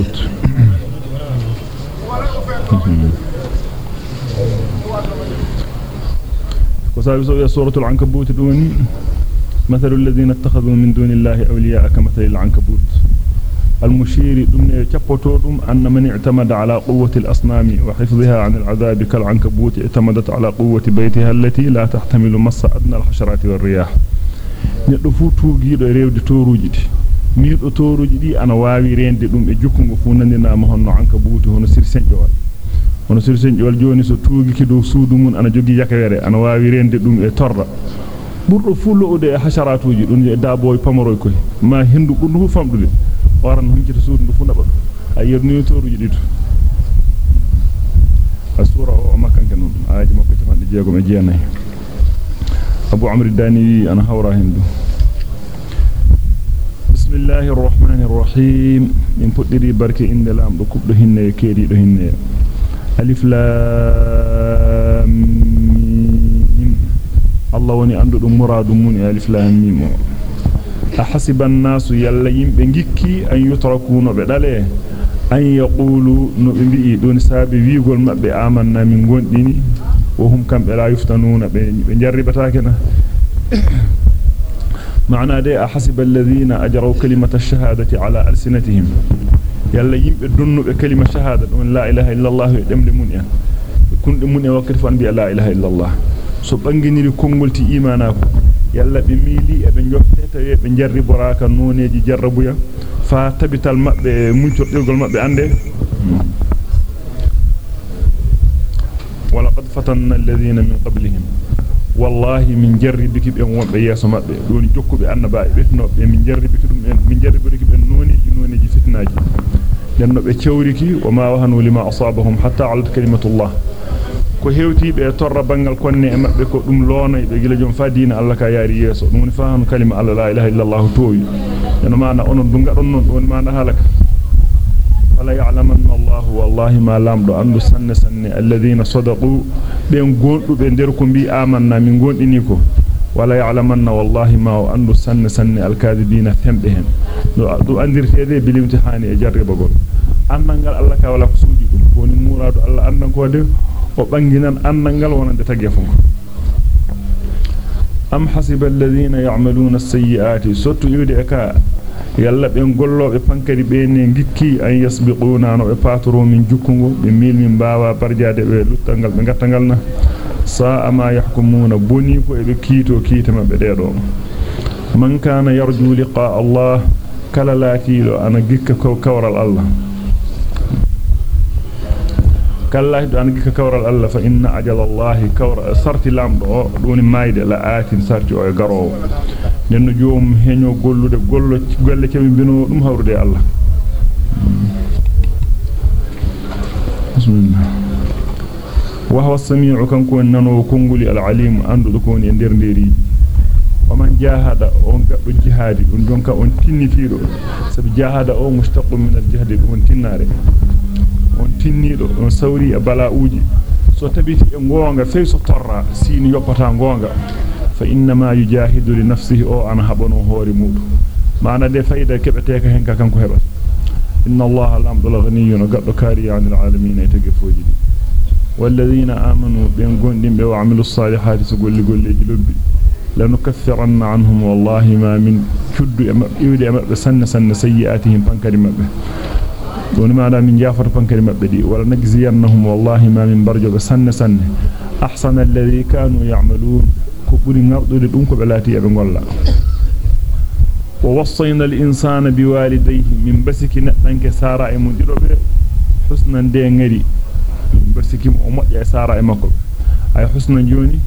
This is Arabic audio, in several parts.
العنكبوت وسابسوا سورة العنكبوت دوني مثل الذين اتخذوا من دون الله أولياء كمثل العنكبوت. المشير دم كبوتودم أن من اعتمد على قوة الأصنام وحفظها عن العذاب كالعنكبوت اعتمدت على قوة بيتها التي لا تحتمل مص أدنى الحشرات والرياح. ندفو توغيدو ريودي توروجي niido toruji di ana waawi rende dum e jukkungo fu nandinaama honno anka buuti hono sirsenjool hono sirsenjool joni so tuugi ki dow suudu mun ana jogi yakawere ana waawi rende dum e torda burdo fullo fuluude e hasharatuji dum e daaboy pamoroy koy. Ma hindu bundu famdude waran hunkita suudu ndu fu naba a yerni toruji dido asura o makanke non aaji makko tafande jeegom e jeenay abu amr dani ana hawra hindu بسم الله الرحمن الرحيم من فدري بركة إن لام دكوب دهن كيري دهن ألف لام ميم الله وني عنده مراد من ألف لام ميم أحسب الناس يلا يمبنجكي أن يتركون بدله أن يقولوا نبي دون سابي ويقول ما بآمنا من قندني وهم كم لا يفتنون بنجربتاكنا معنى ده حسب الذين أجروا كلمة الشهادة على ألسنتهم. يلا يمبي دنو بكلمة شهادة لا إله إلا الله يدم لمن كن من وكرف أن لا إله إلا الله. imanako yalla be miili e be jofteta e be jarri boraka noneji jarrabuya fa tabital mabbe muncordirgol mabbe ande ولقد فتنا الذين من قبلهم. والله من جري بكتب أمور بياس ما بدون جكوا بأن باي بثنو من جري بكتب من من جري بكتب النوني النوني جفت ناجي لأن بتشوري كي وما وهنوا لما أصابهم حتى على كلمة الله كهوتي بيتر ربنا الكون ما بكتب ملونا بجل جم فدين الله كياري يسون فهم كلمة الله لا إله إلا الله توي لأن ما أنا أنو دنقر أنو ما أنا هلك فلا يعلمن الله والله ما لامدو اندو سن سن الذين صدقوا بين غوندو gondini ko wala ya'lamanna wallahi ma andu sanne sanne alkadibina tembe hen do do andirtede bil imtihani e jarribagol annangal Allah ka wala ko suudi dum woni muradu Allah andan ko de o banginan annangal wonande tagge fonko am hasiba alladhina ya'maluna as-sayyi'ati sottu yude ka yalla be gollobe pankari be ne gikki an yasbiquna no be patoro min jukkungo be mil min bawa barjaade be luttangal be gattangal na sa ma yahkumuna boni ko e be kiito kiita mabbe deedo man kana yarju liqa allah kala laatiilo ana gikka ko kawral allah kala do ana gikka kawral allah fa inna ajala allah kawra sarti lamdo doni mayde la atin sarti o e garowo nenno joom heño gollude gollo golle kemi bino dum hawrude Allah bismillah wa huwa as-sami'u kanko nano konguli al-alim andu ko woni e der nderi o man jahada on gaddo jihadi dum donka on tinnitido sabi jahada o mushtaqu min al-jihdi on tinnare on tinnido on sawri e bala'uji so tabiti e gonga fey so torra sini yoppata gonga فإنما يجاهد لنفسه أو أنا هبنه هوري مود. معنى دي فايدة كبتيك هنكا كنكو هبت إن الله الأمد الغني وقد كاري عن العالمين يتقفوا جدي والذين آمنوا بين قندين وعملوا الصالحات سقول لي قول لي جلبي لنكفرن عنهم والله ما من شد يودي أمر سن سن سيئاتهم فانكر مبه دون ما من جافر فانكر مبه ولا نجزينهم والله ما من برجو سن سن. أحسن الذي كانوا يعملون. Ko buri ngabdude dum ko be laati e be golla wa wassayna al insana biwalidayhi min basiki nedanke sara e mun didobe husnan de ngari min basiki o modja e sara e makko ay husnan joni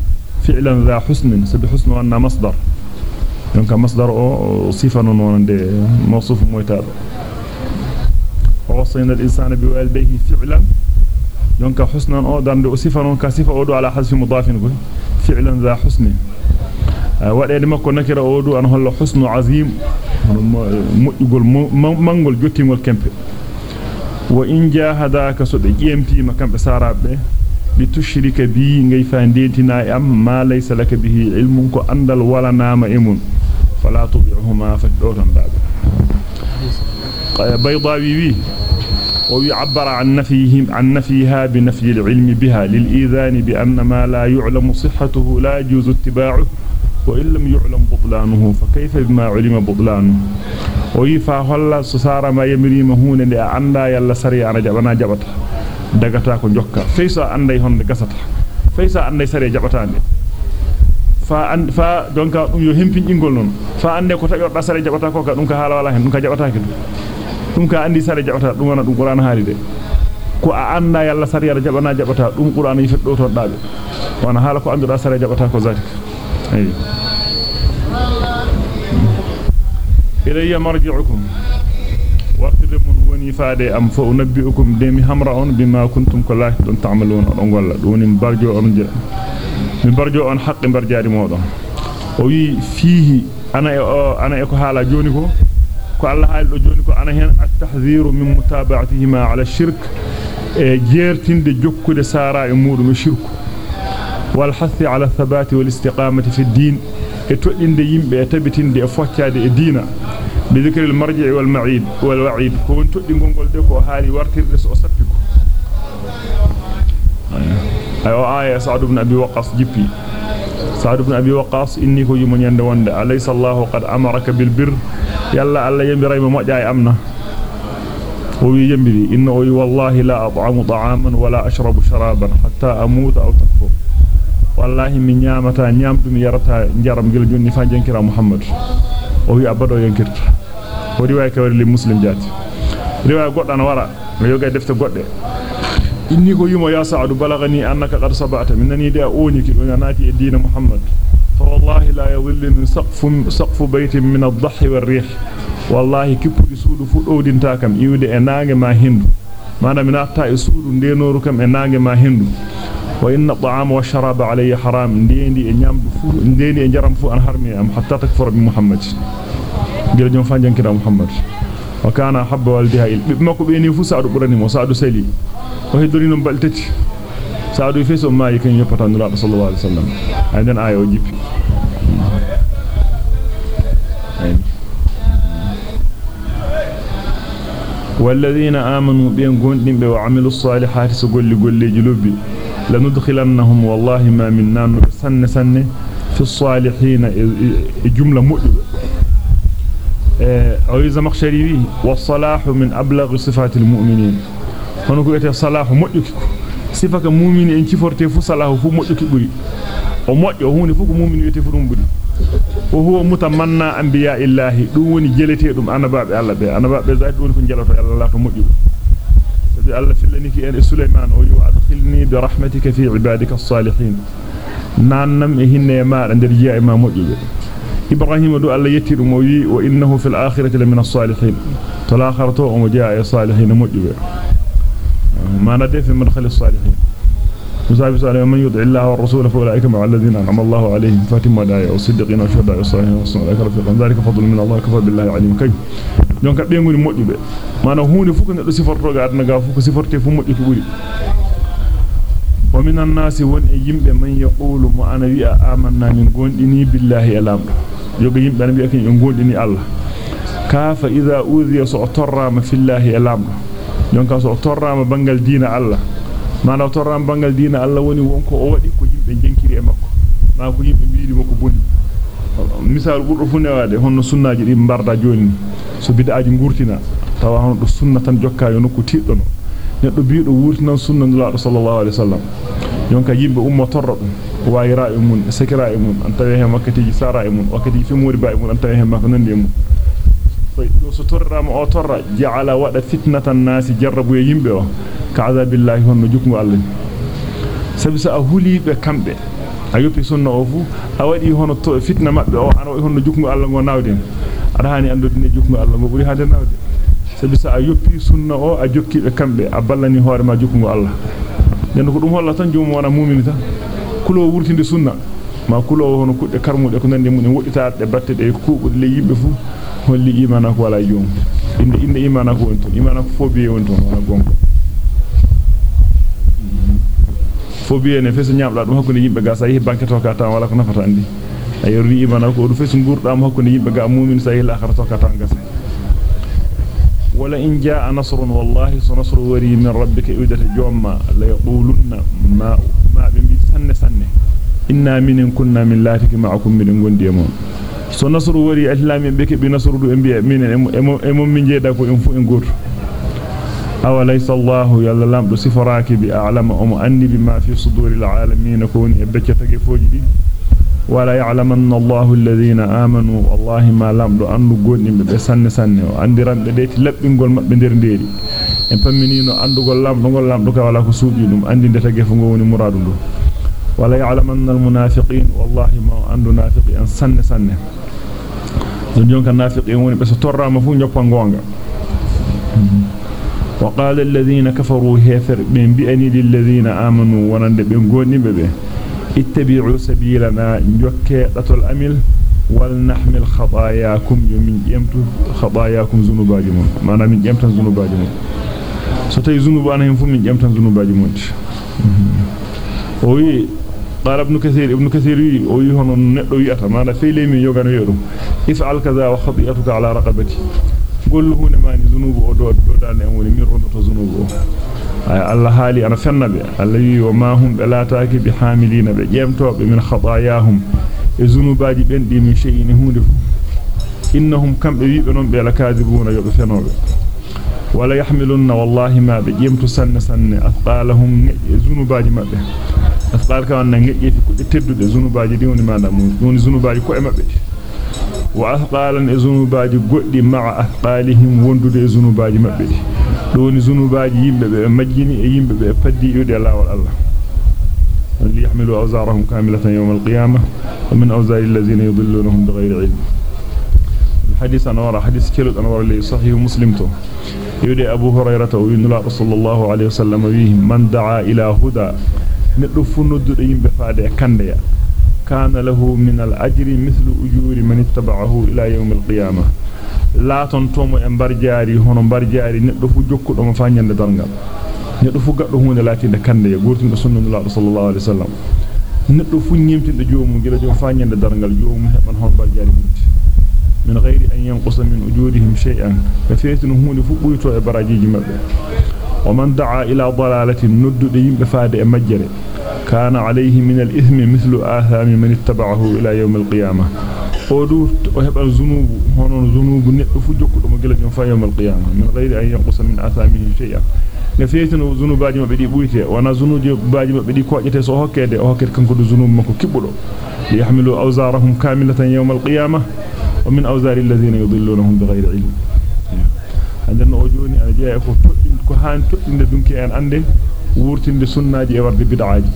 fi'lan dha husnin sabi husnu anna masdar donc masdar o sifa non wonde mawsuf moytaado wa wassayna al insana biwalidayhi fi'lan donc husnan o dande o sifa non ka sifa o do ala hasfi mudafin ko فعلا ذا حسن an holla husnu azim mujjugol mangol jottingol kempe wa in jahadaka so be jemtima kambe sarabe bi tushrika bi ngay fa dentina am ma laysa laka bihi ilmun ko andal wala nama emun fala tubi'huma fa dawtan babe baydawi wi ويعبر عن نفيهم عن نفيها بنفي العلم بها للإيذان بأن ما لا يعلم صحته لا يجوز اتباعه وإن لم يعلم بطلانه فكيف بما علم بطلانه؟ ويفا هلا سسارة ما يمري مهون اللي عندا يلا سري أنا جبنا جبتا دغتا كو جوكا. فيسا عندي هون غستا فيسا عندي سري جبتا fa and fa donc dum yo hempin ingol non fa ande ko tabi sare jabata ko ka dum hala wala hen dum jabata ki dum ka andi sare jabata dum wana dum qur'an haali de ko a anda yalla sare yalla jabana jabata dum qur'an yi feddo to dabe wana hala ko andu sare jabata ko zati ay ilayya marji'ukum waqti mun woni faade am fa unabbi'ukum demi hamra'un bima kuntum kullahi don ta'malun on golla dum barjo on je mi barjo on haqqe barjaari modon o wi fihi ana e ana e ko haala joni ko الله هاي الأجونكو أنا هنا التحذير من متابعتهما على الشرك جيرتين دي جوكو دي سارا يمور على الثبات والاستقامة في الدين يتوئين دي يمبي يتبتين دي بذكر المرجع والمعيد والوعيد كون تؤدي نقول هاي وارتر دي سأسفكو أيوة آية سعد بن أبي وقص جيبي سعد بن أبي وقاص إني كوي من يندوان أليس الله قد أمرك بالبر يلا ألا يمي ريما مأجاي أمنا هو يمي إنه والله لا أطعم طعاما ولا أشرب شرابا حتى أموت أو تكفر والله من نعمتا نعمت يرتا جرم قل جوني فان محمد هو أبدا ينكر هو رواية كوري للمسلم جات رواية قطعنا وراء ويوجد دفت قطعنا inni ko yimo ya sa'adu balagani annaka qad sabata minni da oniki do naati e diina muhammad fa wallahi la yadhillu min saqfu saqfu baytin min ad-dhahi war-rih wallahi kippudi suudu fu dowdinta kam iwde e naange ma hindu mana min atta e suudu ndenoru kam e naange ma hindu wa inna at-ta'ama wash-sharaba alayya haram ndendi e nyamdu fu ndendi e jaram fu an harmi am hatta takfura bi muhammad gel jom fa jankira muhammad وكان حب والدها بما كبيني فو سعد براني مو سعد سلي وهيدوري نمبال تتي. سعد يفيس أمه يكن يبطان نراب صلى الله عليه وسلم. عندنا آية وجيب. والذين آمنوا بين قندن وعملوا الصالحات سقل لقل لجلوبي لندخلنهم والله ما منا سن سن في الصالحين جملة مؤلمة. آه، عويز مخشري به والصلاح من أبلغ صفات المؤمنين. هنوكو يتي الصلاح مؤيكك صفك مؤمن إن كفرته فصلاه فو مؤيكك بري ومؤيك هون فوك مؤمن يتفرون بري وهو متمنى أنبياء الله. دون جلتي دون أنا باب الله بي. أنا باب زايد دون كن جلتي الله الله مؤيك سبي الله فلنك إن سليمان ويو أدخلني برحمتك في عبادك الصالحين. نعم نم إهن يمار عند رجاء ما مؤيك e e o wi wa innahu fil akhirati lamina as-salihin to l'akhiratu o mo jiya e salihin modjugo ما ندى في مدخل الصالحين مصاب صالح من يدع الله والرسول فأولئك مع الذين أنعم الله عليهم فاتم ودايا والصديقين والشهداء والصالحين والصالحين رفيقا ذلك فضل من الله كفى بالله عليم كي donc be ngoni modjube mana hunde fu ko neddo siforto ga adna ga fu ko siforte fu modji ko buri wa minan nasi won e yimbe man yaqulu mu ana wi'a yimbe an wi'a ken en gondini Allah kafa idha udhiya so torra ma fillahi alamdo jonka so torrama bangal diina Allah mana torrama bangal diina Allah woni wonko o wadi ko yimbe jenkiri e makko ma ko yimbe biidi mako bonni misal burdo fu newade honno sunnaaji di barda joni so bidaaji ngurtina tawa hono do sunna tan jokka yo nokku tiddono neddo biido wurtinan sunna nulaado sallallahu alaihi wasallam jonka yimbe ummo torro dum wayira e mun sekira e mun an tawe he makkatiji sara e mun wakati fi mori ba e mun an tawe he makko nande e mun so torrama o torra ja'ala wada fitnatan nasi jarrabu yimbe o ka'adha billahi honno jukmu Allah sabi sa hulibe kambe a yopi sunna o fu a wadi hono to fitna mabbe o an honno jukmu Allah go nawden ada hani andodine jukmu Allah go buri hade nawde sabi sa a yoppi sunna o a jokkibe kambe a ballani hoore ma jukmu Allah den ko dum holla tan joomu wana mu'mini tan kulo wurtinde sunna ma kulo hono kudde karmude ko nande mun woditaade batte de kuubude le yimbe fu holli imana ko wala joom inde inde imana ko wonto imana ko fobiye wonto wala gonko fobiye ne fesu nyaabda dum hakkunde yimbe ga sa yi banke to ka tan wala ko nafata andi ayori imana ko dum fesu ngurda mo hakkunde yimbe ga mu'min sa yi akhara to ka tan gasa ولا إن جاء نصر والله سنصر وري من ربك إدرت جوما لا يقولن ما ما بمسن سنة إن من كنا من لاتك معكم من عند يمون. سنصر وري أسلام بك بنصر الأنبياء من أمم من جدك وإنفو إنجور أو ليس الله يلا لام بصفراك بأعلم أم أني بما في صدور العالمين كوني بك تجفوجي ولا يعلمن الله الذين آمنوا. والله ما لم ان غوني مبه سن سن انديران ديتي لبينغول مبه دير ديري. إن فامينينو اندوغول لام نغول لام دوكا ولا كو سوجي دوم. أندي ديتا غيفو غوني مرادو ولا يعلمن المنافقين. والله ما عند نافق أن سن سن دونك النافقين وني بس تورا ما فو نيو بانغونغا وقال الذين كفروا هيفر بين بي اني للذين آمنوا. ونند بين غوني مبه اتبعوا سبيلنا نجوكي دتول اميل ولنحمل خطاياكم يمن جمت خطاياكم ذنوباجي مون مانا من جمت ذنوباجي مون so tay zunubu ana hen fu min jamtan zunubaji monti o wi قال ابن كثير ابن كثير mala feyle min yogano yedum if'al kaza wa khati'atuka ala raqabati gollu hunde mani zunubu o do do dane en woni min Allah haali ana fennabe Allah wi wa ma hum belataaki bi hamilina be jemtobe min khataayahum e zunubaji ben di min shay'in hunde fu innahum kambe wiibe non be la kadibuna yobe fenobe wala yahmilunna wallahi ma be jemtu sanne sanne athqalahum zunubaji mabbe athqal ka wonna ngejjeti kudde teddude zunubaji di woni madam woni zunubaji ko e mabbe wa athqalan e zunubaji goddi ma'a athqalihim wondude e zunubaji mabbe majjini e yimbe be paddi yude lawol Allah. Li yahmilu awzarahum kamilatan yawm al-qiyamah wa min awzari alladhina yudillunhum bighayri ilm. الحديث أنا ورا حديث كيلو أنا ورا اللي صحيح مسلم تو يودي أبو هريرة وينلا رسول الله عليه وسلم ويه من دعا إلى هدى ندفن ند يمبه فادي كنديا كان له من الأجر مثل أجور من اتبعه إلى يوم القيامة laaton tomo e mbar jaari hono mbar jaari neddo fu jokkudo mo faanyande dalgal neddo fu gaddo hunde laatinde kande e gurtindo sunnatullah sallallahu alaihi wasallam neddo fu nyimtinde joomu gila joom faanyande dalgal joomu heban hon mbar jaari mutti min ghairi an yanqusa min ujurihim shay'an fa faytinu hunde fu buyto e barajiji mabbe wa man da'a ila dalalatin nuddude yimbe faade e majjere kana alayhi min al-ithmi mithlu athami man ittaba'ahu ila yawm al-qiyamah odu o heban zunubu hono zunubu neddo fu jokkudo mo gila jom fa yawmal qiyamah min ghairi an yanqusa min athamihi shay'a ne feetino zunubaji mabbe di buyte wana zunuji baaji mabbe di kojete so hokkede o hokkede kanko do zunubu makko kibbudo yahmilu awzarahum kamilatan yawmal qiyamah wa min awzari alladhina yudillunhum bighayri ilm anden o joni ana jeya ko toddin ko haan toddinde dunki en ande wurtinde sunnaji e warde bid'aaji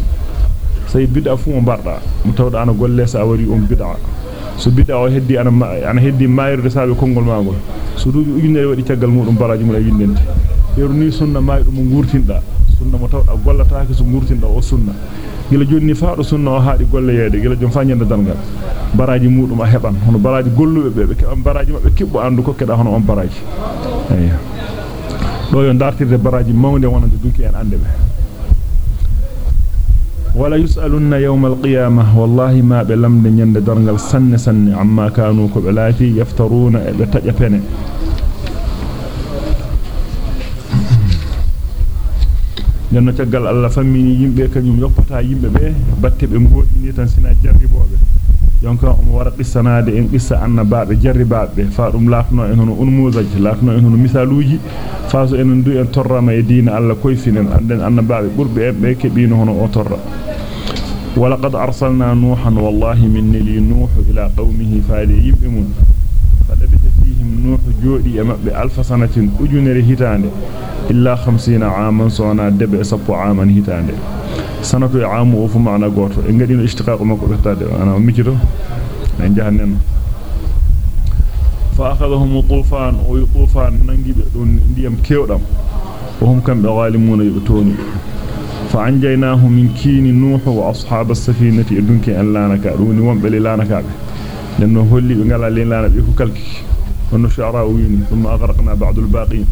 say bid'a fu mo barda mo tawda ana golle sa wari on bid'a so bid'a o heddi ana ana heddi mayirde saabe kongol maagol so duubi ujunere wadi tagal mudum baraji mun ay windente yeru ni sunna maydo mo ngurtinda sunna mo tawda gollataake so ngurtinda o sunna gila jonni faado sunna o haadi golle yeede gila jom faanyande dalgal baraji mudum a heban hono baraji gollube be be keban baraji mabbe kibbo andu kokkeda hono on baraji ayya do yo dartirde baraji mawnde wonande dunki en ande be ولا يسألن يوم القيامة. والله ما بلم دنيان درنغل سن سن. عما كانوا كبلاتي يفترون بتجفن جنة تقل الله فمي يمبي كان يمبي كان يمبي باتب امبوه نيتان سنة yonka on wara qissanade en qissa annabaabe jarribaabe fa dum laatno en hono un muzaj laatno en hono misaluji faaso en du en torrama e diina Allah koyfinen anden annabaabe burbe en be kebino hono o torra ولقد أرسلنا نوحا والله من لي نوح إلى قومه فالي يبئمون فلبث فيهم نوح جودي أمأ بألف سنة أجنر هتان إلا خمسين عاما صونا دب سبو عاما هتان سنة عام وفو معنى قوتو إن قدين اشتقاق مكو بحتاد أنا مجرو من جهنم فأخذهم الطوفان ويطوفان ننجب ديم كيودم وهم كم بغالمون يبتوني فعنجيناه من كين نوح واصحاب السفينه ادونك ان لانك دوني ومبل لانك لأنه هولي بغالا لين لانا بي فكلك ونو شعراء ويني ثم اغرقنا بعض الباقين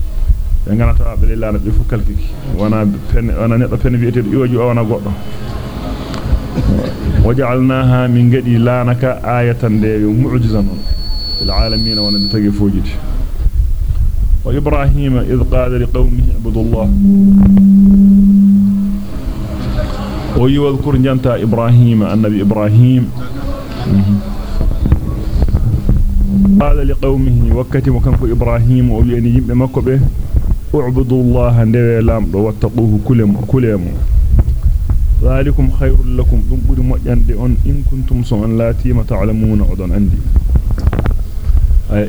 ngana بل لانك بي فكلك وأنا فن وأنا ندو فن بيتي يوجي وأنا غودو وجعلناها من غدي لانك آية دي معجزة العالمين وأنا تغي فوجيتي وإبراهيم إذ قال لقومه اعبدوا الله ويذكر جنتا إبراهيم النبي إبراهيم قال لقومه وكتي مكانك إبراهيم ويعني يمبي مكو به اعبدوا الله ندوي لامدو واتقوه كلم كلم ذلكم خير لكم. دم بودي مجاندي اون إن كنتم سون لا تيما تعلمون اودون عندي.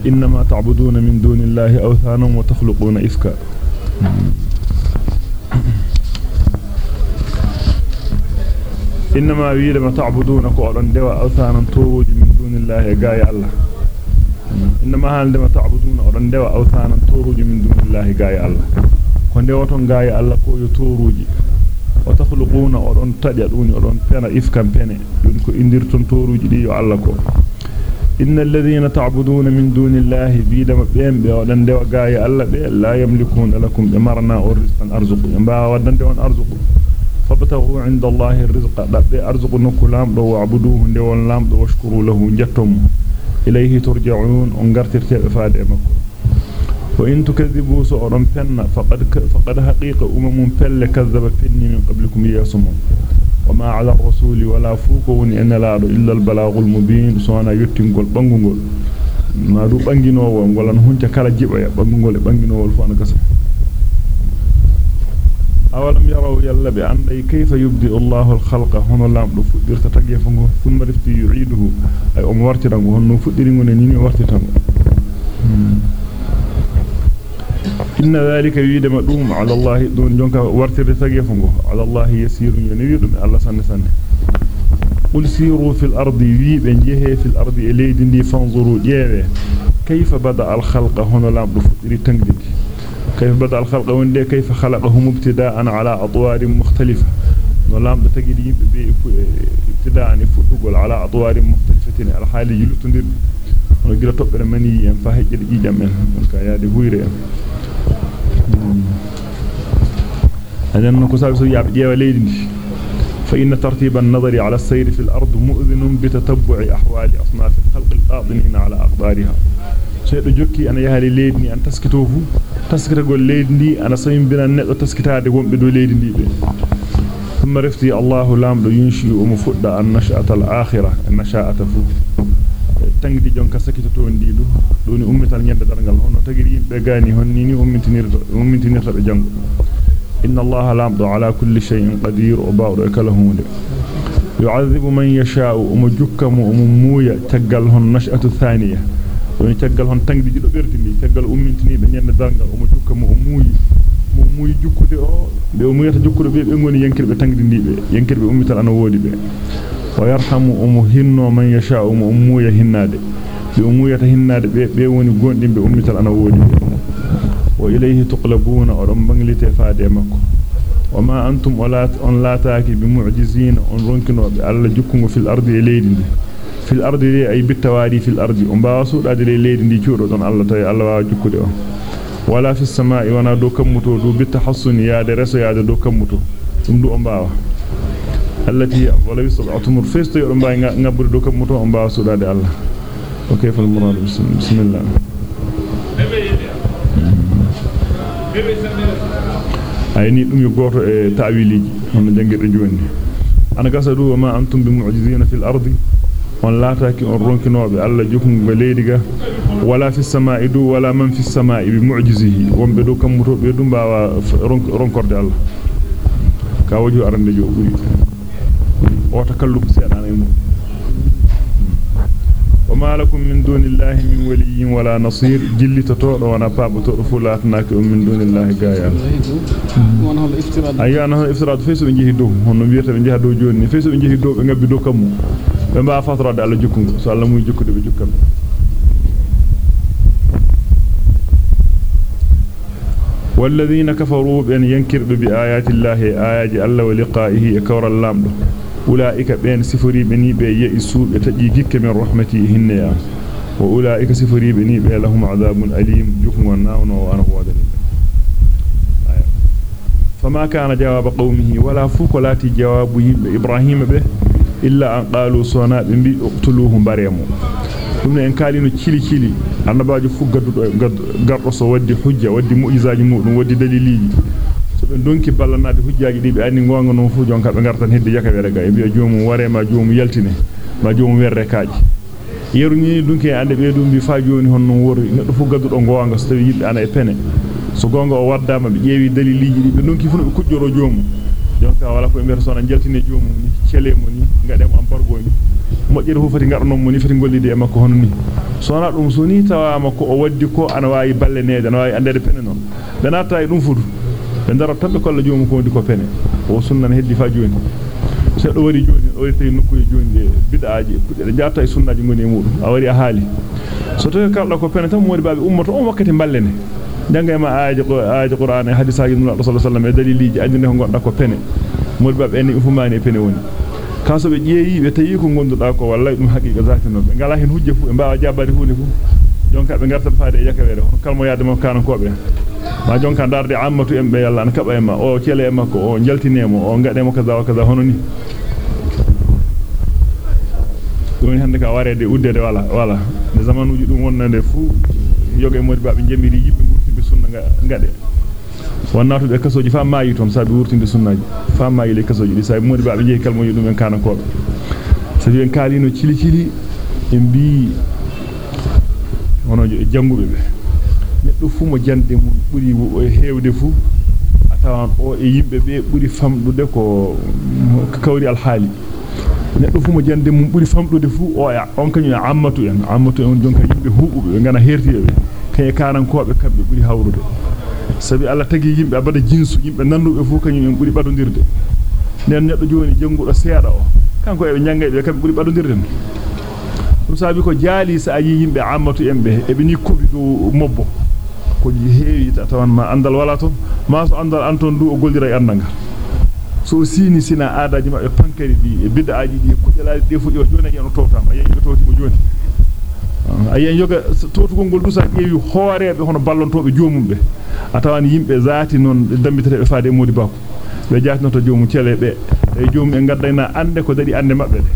إنما تعبدون من دون الله أوثانا وتخلقون إفكا. إنما ويلما تعبدون كو اودون دوا أوثانا تووج من دون الله. غاي الله. إنما عندما تعبدون دوا اوثانا تووج من دون الله غاي الله ko ndewoton gaaya Allah ko yo toruuji o takhluquna odon tadya duni odon pena ifkam pene dun ko indirton toruuji di yo Allah ko ta'buduna min dunillahi bidama bembe odon dewa gaaya Allah be la yamlikuna lakum bi marna rizqan arzuqu yamba wadande on arzuqu fabtaghu 'inda Allahi rizqa dabbe arzuqu nukulam do wa'buduhu ndewon lamdo washkuru lahu jattum ilayhi turja'un on gartirte be faade makko وإن تكذبوا سؤرا فن فقد, فقد حقيقة أمم فل كذب فني من قبلكم ياسمون وما على الرسول ولا فوقون إن لا إلا البلاغ المبين. سوانا يتنقل بانقل ما دو بانقنوا ولا نهنك كلا جيبا بانقل بانقنوا والفوانا قسم أولم يروا يلا بأن كيف يبدئ الله الخلق؟ هنا لام دو فدير تتغيفنgo ثم رفتي يعيده. أي أم ورترانgo هنو فديرنgo نيني ورترانgo إن ذلك يجد مدوم على الله. دون جنك وارتر تقفنه على الله يسير ينويد الله سنة سنة. قل سيروا في الأرض ويب أن يهي في الأرض إليد دي فانظروا ديابه كيف بدأ الخلق هنا لم تفتري تنقلك كيف بدأ الخلق هنا كيف خلقهم ابتداء على أطوار مختلفة. لم تقلي ابتداء فتقل على أطوار مختلفة. الحالي يلتنب على حال يلتندر ونقول تبر مني فهجر إيجا من كيادي هويرين أن كساب سياب جيوا ليدي فإن ترتيب النظر على السير في الأرض مؤذن بتتبع أحوال أصناف الخلق القاضنين على أقدارها سيدو جوكي أنا يهالي ليدني أن تسكتوه تسكتقول ليدني أنا سيم بنا النقل تسكتها قوم بدو ليدني ثم رفتي الله لامدو ينشي ومفد النشأة الآخرة النشاءة فو tangdi jonka sakito ndiidu doni ummital nyande dargal hono tagiri yimbe gani honni ni ummitinirdo ummitinirta be jango inna allaha lamdu ala kulli shay'in qadir wa ba'du kalahunde yu'adhibu man yasha'u um jukkamu um muuya tagal hon nash'atu thaniya doni tagal hon tangdi jido berdindi tagal ummintini be nyande dargal um jukkamu um muuyi mo muuyi jukkude o be o muuyata jukkude be be ngoni yankirbe tangdi ndibe yankirbe ummital ana wodi be ويرحم أم هنو من يشاء أم أمو يهناد بأمو يتهناد بيوني قوندين بأمي أنا وودي وإليه تقلبون أرم بنغلت فادي مكو. وما أنتم ولا أن لا تاكي بمعجزين. أن رنكنوا بألا جكم في الأرض إليدين في الأرض دي أي بالتواري في الأرض. أم باسو لا دي إليدين دي جورو دون الله تاي الله جكو ولا في السماء وأنا دو كمتو دو بالتحصن يا دي رسو يا دو كمتو ثم دو أم باوا التي ولا الفيست يرم باي ngaburi do kam muto on baawa sudade Allah o kayfal murad bismillah ayni dum yo goto e ta'wiliji on jangirde joni ana gasadu ma antum bi mu'jizina fil ardi on laataaki on ronkinobe Allah jokungo leydiga wala fi samaa'i du wala man fi samaa'i bi mu'jizihi wonbe do kam muto be dum baawa ronkorde Allah ka waju arande jo buri وتكلف وما لكم من دون الله من ولي ولا نصير. جلي تطور وأنا باب من دون الله غايا وأنا هو الافتراض اي أنا هو الافتراض فيسو نجي دو هون بيتا نجي دو جوني فيسو نجي دو alla muy jukkude be jukkam والذين كفروا بأن ينكر بآيات الله آيات الله ولقائه كور اللامد أولئك بين سفري بني بي يئسوا بتجيكك من رحمتي هنيا. وأولئك سفري بني بي لهم عذاب أليم. جكم وناون وأنا وادل فما كان جواب قومه ولا فوق لا جواب إبراهيم به إلا أن قالوا صناء بي اقتلوهم بريمو. dum en kalino cili cili annabaajo fu gaddudo gardo so waddi hujja waddi mu'jizaaji mudum waddi daliliji be donki ballanade hujjaaji di be andi gonga non fu jonka be gartan heddi jaka were ga e biya joomum warema joomum yaltine ma joomum werre kaaji yeru ni dunki ande be dum bi fa joni hon non wori neddo fu gaddudo gonga so tawi yimbe ana e pene so gonga o waddama be ƴeewi daliliji di be donki fu no be kujjoro joomum jonka wala ko mbiyata sona jaltine joomum ni celemo ni ngademo ambargo ni mojjere fu fati ngarnon mo ni fati gollide e makko hono ni sona dum so ni tawama ko o waddi ko ana wawi balleneede ana wawi andede pene non be nata e dum fudu be dara tabbe kolla joomum ko wadi ko pene o sunnan heddi fa joni se do wari joni o tawi nokku joni de bid'aaji de jaata e sunnaji ngoni e mudum a wari a haali so to kalda ko pene tan mo wadi baabe ummato on wakkati ballene jangay ma aaji aaji qur'an e hadisaaji nula sallallahu alaihi wasallam e daliliji andine ko gonda ko pene mo wadi baabe en fumani e pene woni kaso be jeeyi be tayi ko gonduda ko wallahi dum haqiqa zati non be ngala hen hujja fu e baawa jabade hunde fu jonka be garta faade e yakawere kalmo yaade mo kanan kobe ma jonka darde ammatu en be yalla an kaba e ma o kele e makko o jaltinemo o ngademo kaza wa kaza hono ni dum hande ka warede uddede wala wala de zamanuji dum wonnande fu yoge modi baabe jemiri yibbe murtibe sunna ngade wonnato be kasoji fa maayi ton sabi wurtinde sunnaji fa maayi le kasoji di sabi modi baabe jeey kalmo yudum en kana ko sabi en kalino cili cili en bi wono jangube be neddo fu mo jande mun buri heewde fu atawan o e yimbe be buri famdude ko kawri alhaali neddo fu mo jande mun buri famdude fu o ya on kanyu ammatu en ammatu en jonka yimbe huubube ngana hertibe kay kanankobe kambe buri hawrude sabi Allah tagi yimbe abada jinsu yimbe nandube fu kanyum en buri badondirde nen neddo joni jangudo seeda o kanko e nyangay be kambe buri badondirde dum sabi ko jaali sa ayi yimbe ammatu embe e be ni kubi do mobbo ko heewi tawan ma andal wala to ma so andal anton du o goldira e so sini sina aadaaji mabbe pankari di e bid'aaji di kujalaade de fu joni en towtama yeyi be towti mo joni ayen yoga totugol gol dusa ƴeewi hooreebe hono ballontobe joomum be atawan yimbe zaati non dambitete be faade modi bako be jaatino to joomum cele e joomum en gaddayna ande ko dari ande mabbe de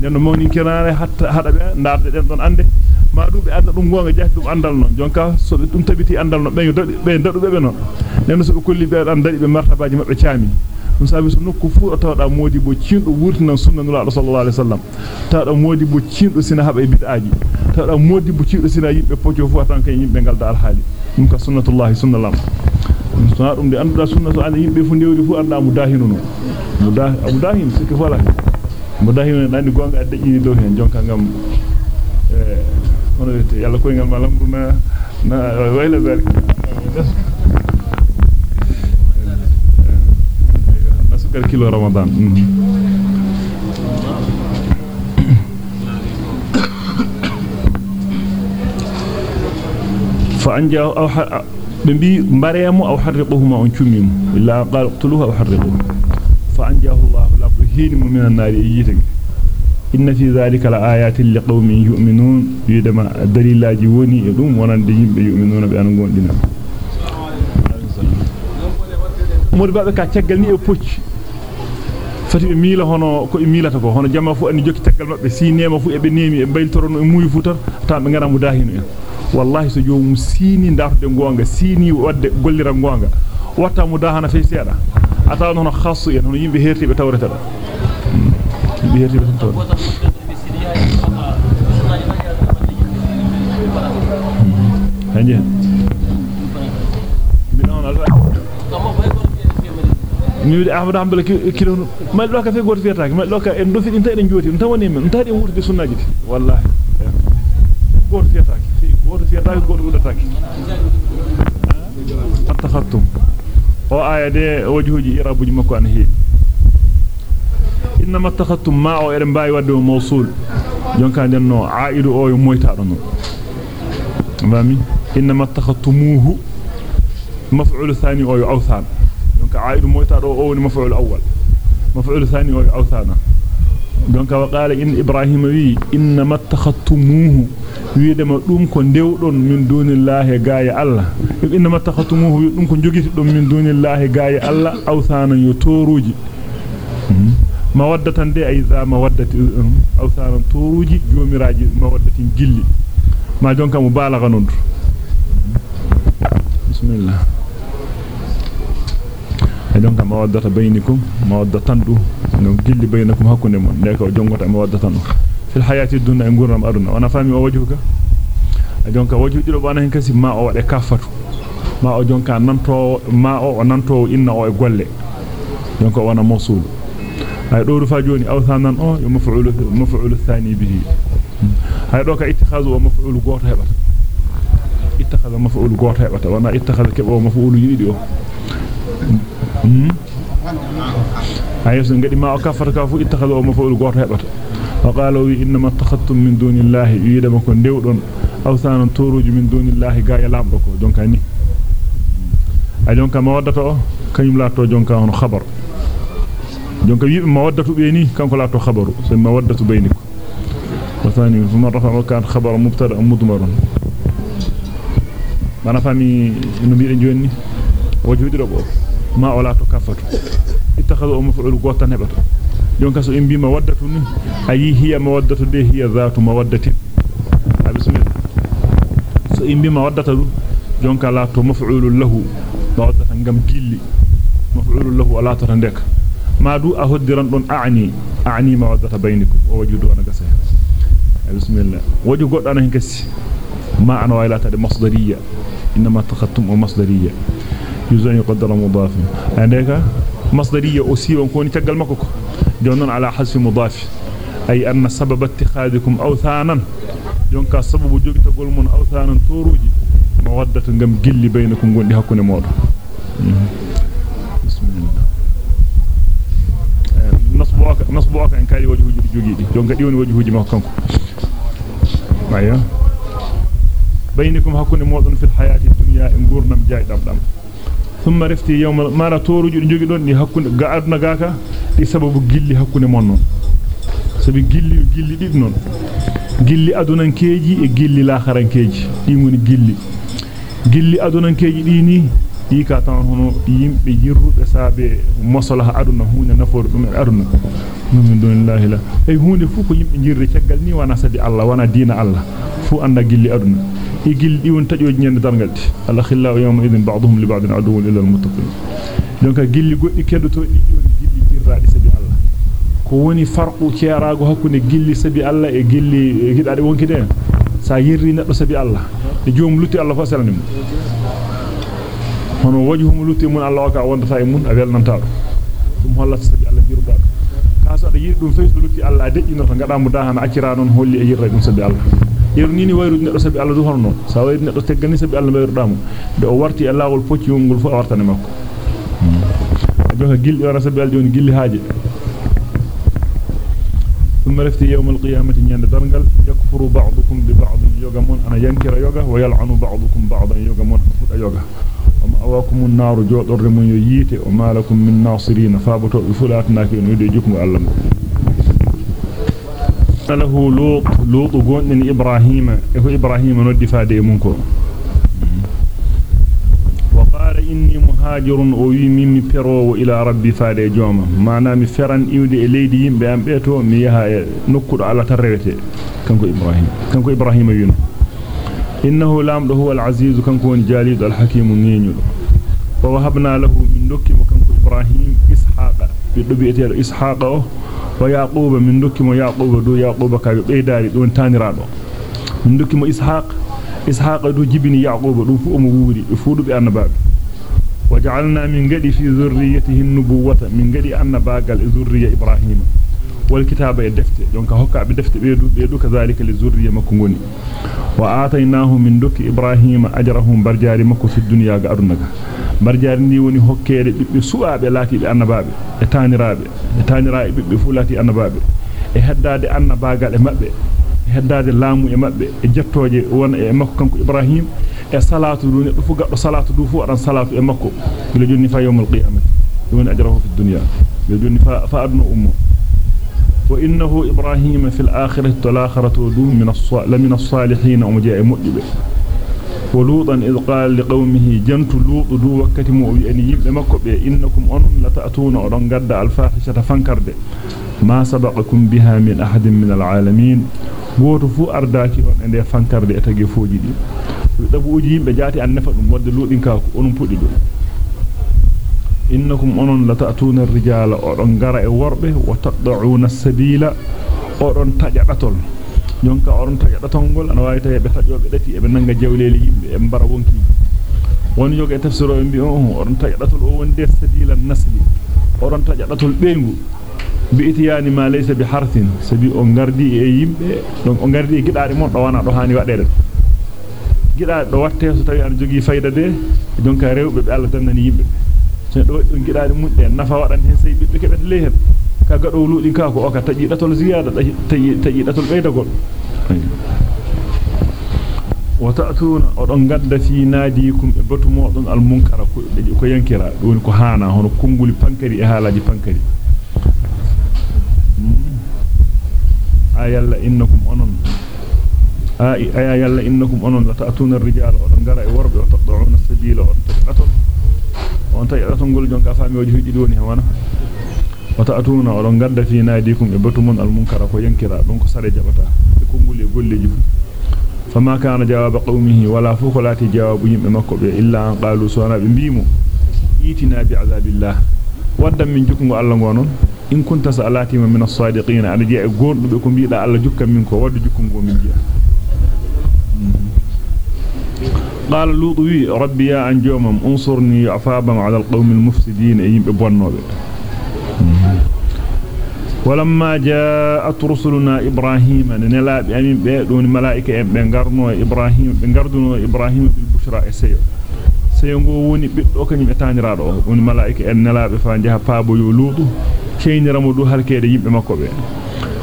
nenno mawni kenare hatta hada be ndarde den don ande ma dum be anda dum gonga jaati dum andal non jonka so be dum tabiti andal no be be dadu be non nenno so be kolli be an dari be martabaji mabbe caami dum sabi so nokku fu tawda modi bo ciindo wurtinan sunna nula sallallahu alaihi wasallam tawda modi bo ciindo sina haba e bid'aaji tawda modi bo ciindo sina yimbe pojo fu tan kay yimbe galda alhaali dum ka sunnatullahi sunnalam sunna dum de anduda sunna so ande yimbe fu ndewdi fu anda mudahinu no mudah mudahin sikki fala mudahinu nandi gonga adde jini do hen jonka ngam eh hono wete yalla koy ngal malamruna na wayla zalika sukar kilo ramadan فأنجاه أو بمبي مريم أو حرقهما أن تشميم إلا قال اقتلوها أو حرقوه فأنجاه الله هيلم من النار إن في ذلك الآيات اللي قوم يؤمنون. يدما الدليل لاجيوني يدوم ونالدين بيؤمنون بأنهم قوم دينا. مور بابا كا تشغلني أو بوتش فتي ميلا هونو كو ميلاتو كو هونو جاما فو أني جوكي تشغل مابي سي نيما فو ابي نيمي. بايل موي فوتر. تا بي غرام داهينو والله سو مسيني داردو غونغا سيني ودي غوليرا غونغا واتا مو في سيدا ataw hono khassu en hono yimbe hertibe tawreta da yimbe hertibe tan tawreta hanje mi wiide ahmad hanbal kilo ma do ka fe goto fiyataake ma do ka en do fi din tayden joti dum tawani men dum tawdi wurdi sunnaji wallahi goto fiyataake fi goto fiyataake goto wudataake attakhattum o aya de wajhuji irabuji makko an heewi inma attakhattum ma o eden bayi wadde mawsul jonka den no aidu o yo moytaado non mami inma attakhattumuhu maf'ul thani o yo awthan donc عائد مويتا دو أو مفعول اول مفعول ثاني أو اوثانا donc وقال ان إبراهيم وي انما اتخذتموه ويدما دوم كو دewdon min dunillahi gaaya allah inma اتخذتموه dum ko jogiti dum min dunillahi gaaya allah awthana yo toruji mawaddatan de ay za mawaddati awsaran turuji jomiraji mawaddatin gilli ma jonka mu balagha non bismillah ay jonka mawaddata baynikum mawaddatan du ngam gilli baynakum hakkunde mon de ko jongota mawaddatan fil hayati dunya e gurnam aduna wana fami o wajuka ay jonka waju dido bana hen kasi ma o wade kafatu ma o jonka nanto ma o nanto inna o e golle jonka wana mawsul ay do fa joni awsanan o yo maf'ul maf'ul thani bihi hay do ka ittikhazu wa maf'ul goto hebata ittakhadha maf'ul goto hebata wana ittakhadha kebo maf'ul yidi o ay so ngadi ma o kafata ka fu ittakhadha wa maf'ul goto hebata wa qalu inma takhadtum min dunillahi yidama ko dewdon awsanan turuji min dunillahi ga ya lamdo ko jonka ni ay jonka mawaddata o kanyum lato jonka on khabar jonka wiibe mawaddatu be ni kanko lato khabaru so mawaddatu baynikum wa thani fuma rafa kan khabar mubtada mudmar mana fami no biide jonni wajudiro bo ma wala to kafatu ittakhadhu maf'ul gotan hebata jonka so imbi mawaddatu ni ayi hiya mawaddatu de hiya zatu mawaddatin bismillah so imbi mawaddatu jonka lato maf'ulun lahu mawaddatan gam gilli maf'ulun lahu wala ta ndeka ما دو أهدران دون أعني أعني مودة بينكم ووجدوا أنا قصة بسم الله وجه قد أنا هنكسي ما أنا وإلا تدي مصدرية إنما تخطم مصدرية يزن يقدر مضاف عندك مصدرية أسي ونكون تقل مكوك جونن على حذف مضاف. أي أن سبب اتخاذكم أوثانا. جونكا سبب جوك تقول من أوثانا توروجي. مودة قم قل بينكم قل لها كون مور. بسم الله. نصبوك نصبوك إنكاري وجه وجه جوكي جونكا ديون وجه وجه مكوك معي بينكم هكون موضن في الحياة الدنيا إن قرنا مجاي دبدم ثم رفتي يوم ما راتورو جودي جوغي دون دي حكون غادنا غاكا دي سبب غيلي حكون مونن سبي غيلي غيلي ديب نون. غيلي أدونان كيجي غيلي لاخران كيجي. دي موني غيلي غيلي أدونان كيجي دي ني yimbe jirrube saabe maslaha aduna huuna naforu dum aduna min dunillahi la ay huunde fu ko yimbe jirre caggal ni wana sabi Allah wana diina Allah fu anda gilli aduna e gilli di won tajoji nyande dargalti Allah khillahu yawma idin ba'dhum li ba'din aduwwun illa al-muttaqin donc gilli goddi keddoto di woni gilli jirraadi sabi Allah ko woni farqu ciarago hakkunde gilli sabi Allah e gilli gidaade wonkide sa yirri neddo sabi Allah e joom lutti Allah fa salanimu hono wajhum lutti mun Allah ka wondata e mun a welnanta dum hollata sabi Allah biruda kaso ada yiri dum feesu lutti Allah dejjino to ngada mu dahana akira non holli e yirra dum sabi Allah yeru nini wayru neddo sabi Allah du horno sa wayru neddo teggani sabi Allah mayrudamu de o warti e lawol pocci ngol fu wartane makko joka gilli wara sabi Allah joni gilli haaje ثم رفتي يوم القيامة نيان درنقل يكفر بعضكم ببعض يوغا من أنا ينكر يوغا ويلعن بعضكم بعضا يوغا من أفضل يوغا ومأواكم النار جودر من ييته وما لكم من ناصرين. فابتوا بفلاتناك إن يدي جكم ألم له لوط لوط قوندن إبراهيم. إهو إبراهيم؟ ندي فادي منكو. وقال إني مهاجر ويمي برو إلى ربي فادي جوما. معنى مفرن إودي إليدي يمبي أم بيتو ميها نكد على ترويته كنكو إبراهيم؟ كنكو إبراهيم يونو إنه لامد هو العزيز كنكون جاليد الحكيم نينيو. ووهبنا له من دكي وكنكو إبراهيم إسحاق. بدبيتي إسحاق ويعقوب من دكي ويعقوب دو يعقوب كاي بيداري دون تانيرادو من دكي إسحاق. إسحاق دو جبني يعقوب دو فو أمو ووري. فودو بأنباب وجعلنا من قد في ذريته النبوة. من قد أنباقل ذرية إبراهيم. والكتاب يدفت دونك هكا بدفت بيدو بيدو كذلك للذرية مكوني. وآتيناه من دك إبراهيم أجرهم برجاري مكو في الدنيا قارنك برجاري ني وني هكيري بيبي سوابي لاتي بأنبابي اتانرابي اتانرابي بيبي فولاتي أنبابي e heddade annabagal e mabbe e heddade laamu e mabbe e jettoje won e e salatu du neddo fu gaddo salatu du fu adan salatu e makko bila jonni fa yawmul qiyamah dun ajrahu fi dunya bila jonni وإنه إبراهيم في الآخرة تلاخرة ودوم من الص لمن الصالحين أمجاء مؤدب ولوطا إذ قال لقومه جنت لوط دو وكتم أن يبلمك إنكم أن لا تأتون أرن قد الفاحشة فانكرد. ما سبقكم بها من أحد من العالمين. وتفو أرداتي أن فانكرد أتقفو جديد ويطبو جيب بجاتي أن نفق مود لوط إنكاك أنم فوق innakum onon la ta'tuna ar-rijala odon gara e worbe wa tad'una as-sabila odon taja datol jonka odon taja datol gol ana wawi tawe be tajobe dati e be nanga jawleli yimbe e mbara wonki won yoge e tafsiro en bi on odon taja datol o wonde sabila nasli odon taja datol beengu bi itiyani ma laysa bi harthin sabi on gardi e yimbe don on gardi e gidaade mon do wana do hani wadede gida do watte so tawi an jogi fayda de jonka rewbe be Allah tan nani yimbe so do don gidaade mun de nafa wadan hen sey bibbe kebe le hen kaga do ludi ka ko o ka taji datol ziyada taji taji datol beydagol wa ta'tuna odon gadda fi nadikum e batu modon al munkara ko ko yankira don ko hana hono kunguli pankari e halaji pankari ayalla innakum onon ay ayalla innakum onon la ta'tuna ar-rijala odon gara e worbe o tad'una sabila on tajaton on tajaton gol jonka fami oji hudi doni wana wa ta'tuna odon gadda fi nadikum e batumon al-munkara ko yankira don ko sare jabata e konguli e golleji fama kana jawab qawmihi wala fuqalati jawabu yimbe makko be illa an qalu sona be bimu itina bi azabillah waddam min jukungo alla ngonon in kunta sa'alatima min as-sadiqin ana ji'a e gondube ko biida alla jukkan min ko waddu jukkungo min ji'a قال لوط وي ربي يا ان جومم انصرني عفابا على القوم المفسدين يمبه بونوبه ولما جاءت رسلنا إبراهيم نلاب امين به دون ملائكه be garno ibrahim be garduno ibrahim bil bushra e seyo seyo go woni biddo kanyum e taniraado o woni malaika en nelabe fa jaha paabo yo luudu ceyniramo du halkede yimbe makko be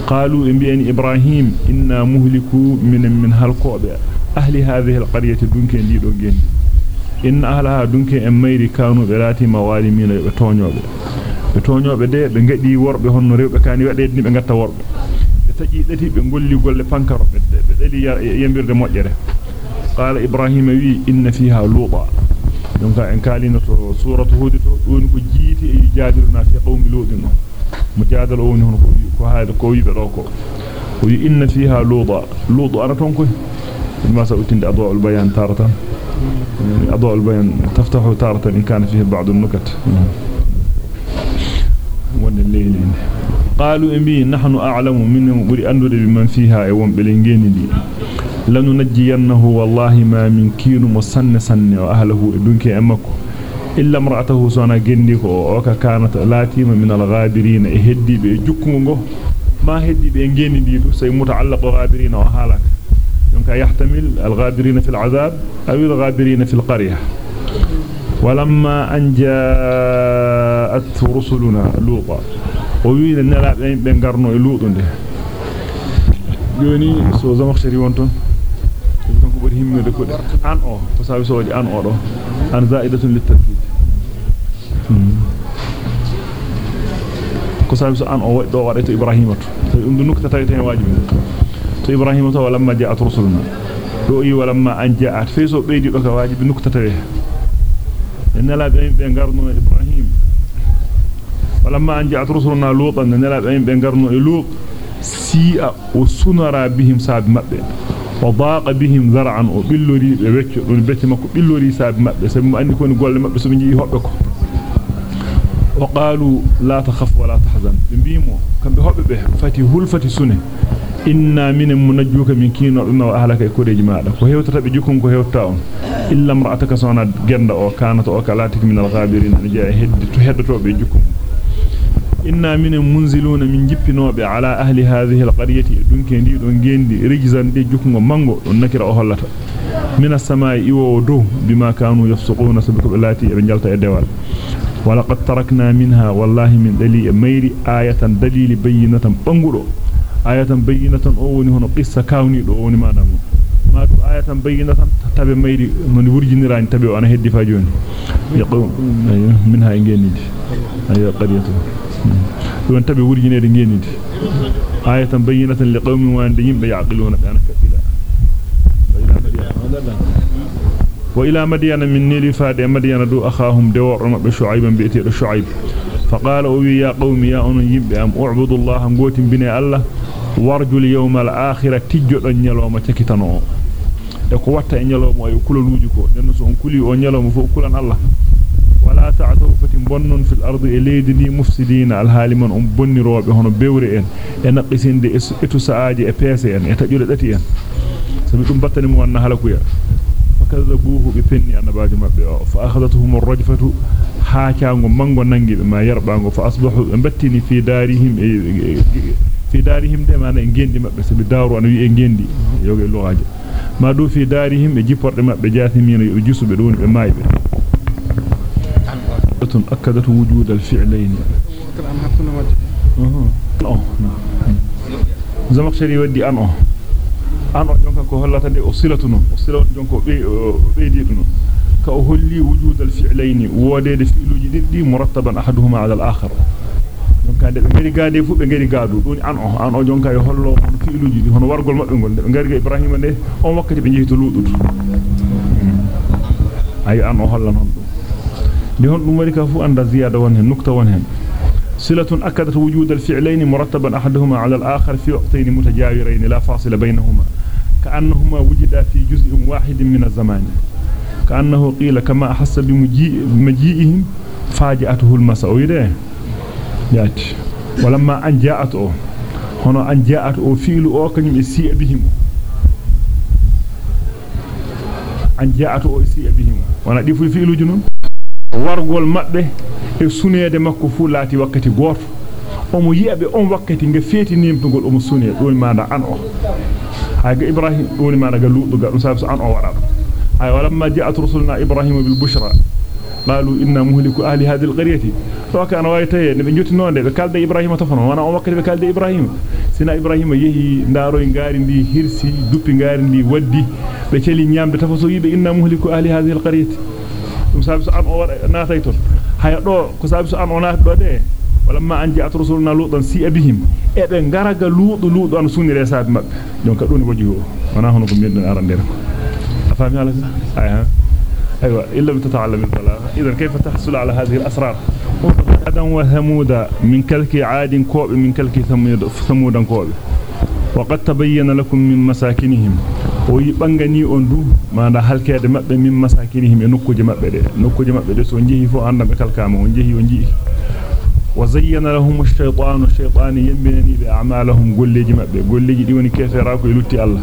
qalu imbi'ani ibrahim inna muhliku min min halkobe أهل هذه القرية دونكين دي دونكين إن أهلها دونكين أميري كانوا براتي موالي من بطونيو بي بطونيو بي دي بنجد دي ورق بي هنو ريو بكاني وقت دي بنجد تورق بتجي دي بنقول لي قول لفنكر بدلي ينبير دي مؤجرة قال إبراهيم وي إن فيها لوطا. دونك إن كالينة سورة هودته وإن كجيتي يجادلنا في قوم لوطنا مجادل أوني هنو كوي بلوكو. وي إن فيها لوطا. لوطا أنا تنكوه ما سأتند أضواء البيان تارة. أضواء البيان تفتح تارة إن كان فيه بعض النكت. وان الليل قالوا إنبي نحن أعلم من بري أندر بمن فيها أيوان بلنجين دي لننجينه والله ما من كين مصن سن وأهله دونك أمكو. إلا امرأته سونا جندك وكا كانت لاتيم من الغابرين إهدي بجكمه ما هدي بإنجين دي سي متعلق غابرين وحالك دونك يحتمل الغادرين في العذاب أو الغادرين في القرية. ولما أن جاءت رسلنا لوطا ويوين أن نلعب بين قرنو لوطا يوني سو زمخ شريونتون دونك بريهم يدكو ده عن أو فساوي سوالي أن أو أن زائدة للتركيز كسامس أن أو دوارة إبراهيم تو ندنوك تتاكتين واجبين to ibrahima to lamma ja'at rusuluna do yi walamma an ja'at feeso beedi do ka wajibi nuktata we nela be be garno ibrahim walamma an ja'at rusuluna lutan nela be be garno e lut si'a wa sunara bihim sab mabbe wa daqa bihim zar'an o billori be wecco don beti makko billori sab mabbe sabi mo andi ko ni golle mabbe so jii hobbe ko وقالوا لا تخف ولا تحزن بيمو كم بهوبه به فاتي هلفتي سنه inna min munajjuka min dum wa ahlaka e koreji maada ko hewtata be jukun ko hewta on illa mar'ataka sona genda o kanata o kalatik min al-ghabirin jaa heddi to heddoto be jukun inna min munziluna min jippinobe ala ahli hadhihi al-qaryati dunke ndi don gendi rijzan de jukungo mango don nakira o hollata min as-samaa'i iwo do bima kanu yafsuquna sabiko lati be jalta e dewal ولقد تركنا منها والله من دليل ميري آية دليل بينة bayyinatan hono qissa kawni do woni manam ma du ayatan bayyinatan tabe mayri non wurjinirani tabe ana heddi fa joni yaqum minha ngenidi ayo qadiyatu don tabe wurjinede ngenidi ayatan bayyinatan liqaumin wa ande yimbe yaqiluna bi anaka ila وإلى مدين من نيل فاد مدين دو أخاهم دور مبه شعيبا بيتي شعيب فقال أبي يا قوم يا أنن يبئ أم أعبد الله أمقوت بني الله وارجو اليوم الآخرة تجد أن يلوم تكتنو. يقوات أن يلوم ويقول نوجكو. لنسهم كلي أن يلوم فأقول أن الله. ولا تعثوا فتنبن في الأرض إليد لي مفسدين. الهالي من أمبن رواب هنا بورئين ينقسين دي إتو سعادي أبيسين يتجول ذاتيين سبيتم بطن موانا هلكويا فكذبوه بفني أنا بعد ما بيعوا. فأخذتهم الرجفة haacaango mango nangibe ma yarbango fa asbahu battini fi darihim fi darihim de mana e gendi mabbe sabi daru an wi e gendi yoge loaje ma do fi darihim e jipporde mabbe jathimina yo jusube don be maybe tun akadatu wujud al fi'layn zamakhshari waddi an o an o jonka ko hollata de o كأهلي وجود الفعلين وودد فعل جديد مرتبا أحدهما على الآخر. دونك هذا أمريكا دي فوق بنجري قادو دوني أنا أنا جون كا يهلو فعل جديد هو نوار قول ما بنقول بنجري إبراهيم ده أو ما كتب بنجي تلود أي أنا هلا نمد دي هون أمريكا فوق عند زيادة وانه نقطة وانه صلة أكدت وجود الفعلين مرتبا أحدهما على الآخر في وقتين متجاورين لا فاصل بينهما كأنهما وجدا في جزء واحد من الزمان. كأنه قيل كما أحس بمجيئهم فاجأته المساء. يأتي ولما أن جاءته هنا أن جاءته فيل أوكني مسيئ بهم. أن جاءته أسيئ بهم. وأنا ديفو فيل جنون. ورغول مأبه سنية دمك فولاتي وقتي غورف omo yebe on wakati nge feti nimtugol omo sunne do maada an o haa ibrahim do maada galu do gadu sabu an o warado walamma ja'at rusuluna ibrahim bil bushra قالوا إنا مهلك أهل هذه القرية فكان وايتي نبي جوتنونde be kalde ibrahima tafono wana o wakkati be kalde ibrahima sina ibrahima yehi ndaro ngaari ndi hirsi duppi ngaari ndi waddi be celi nyambe tafoso yibe inna muhliku ahli hadhihi alqaryati dum sabi so an o wada natay ton haya do ko sabi so an o nat do de walamma an ja'at rusuluna lutan si abihim e be ngaraga luudu ala ay ha أيوة لم تتعلم البلاغة إذا كيف تحصل على هذه الأسرار؟ عادا وثمود من كلك عاد كوب من كلك ثمود كوب. وقد تبين لكم من مساكنهم. ويبانغني أندو. ما e nokkuje mabbe de nokkuje mabbe de so jehi fo anda be kalkama on jehi on jii وزين لهم الشيطان. الشيطان يمبنني بأعمالهم. قولي مبه قولي دي. وني كيفرا كو يلتي الله.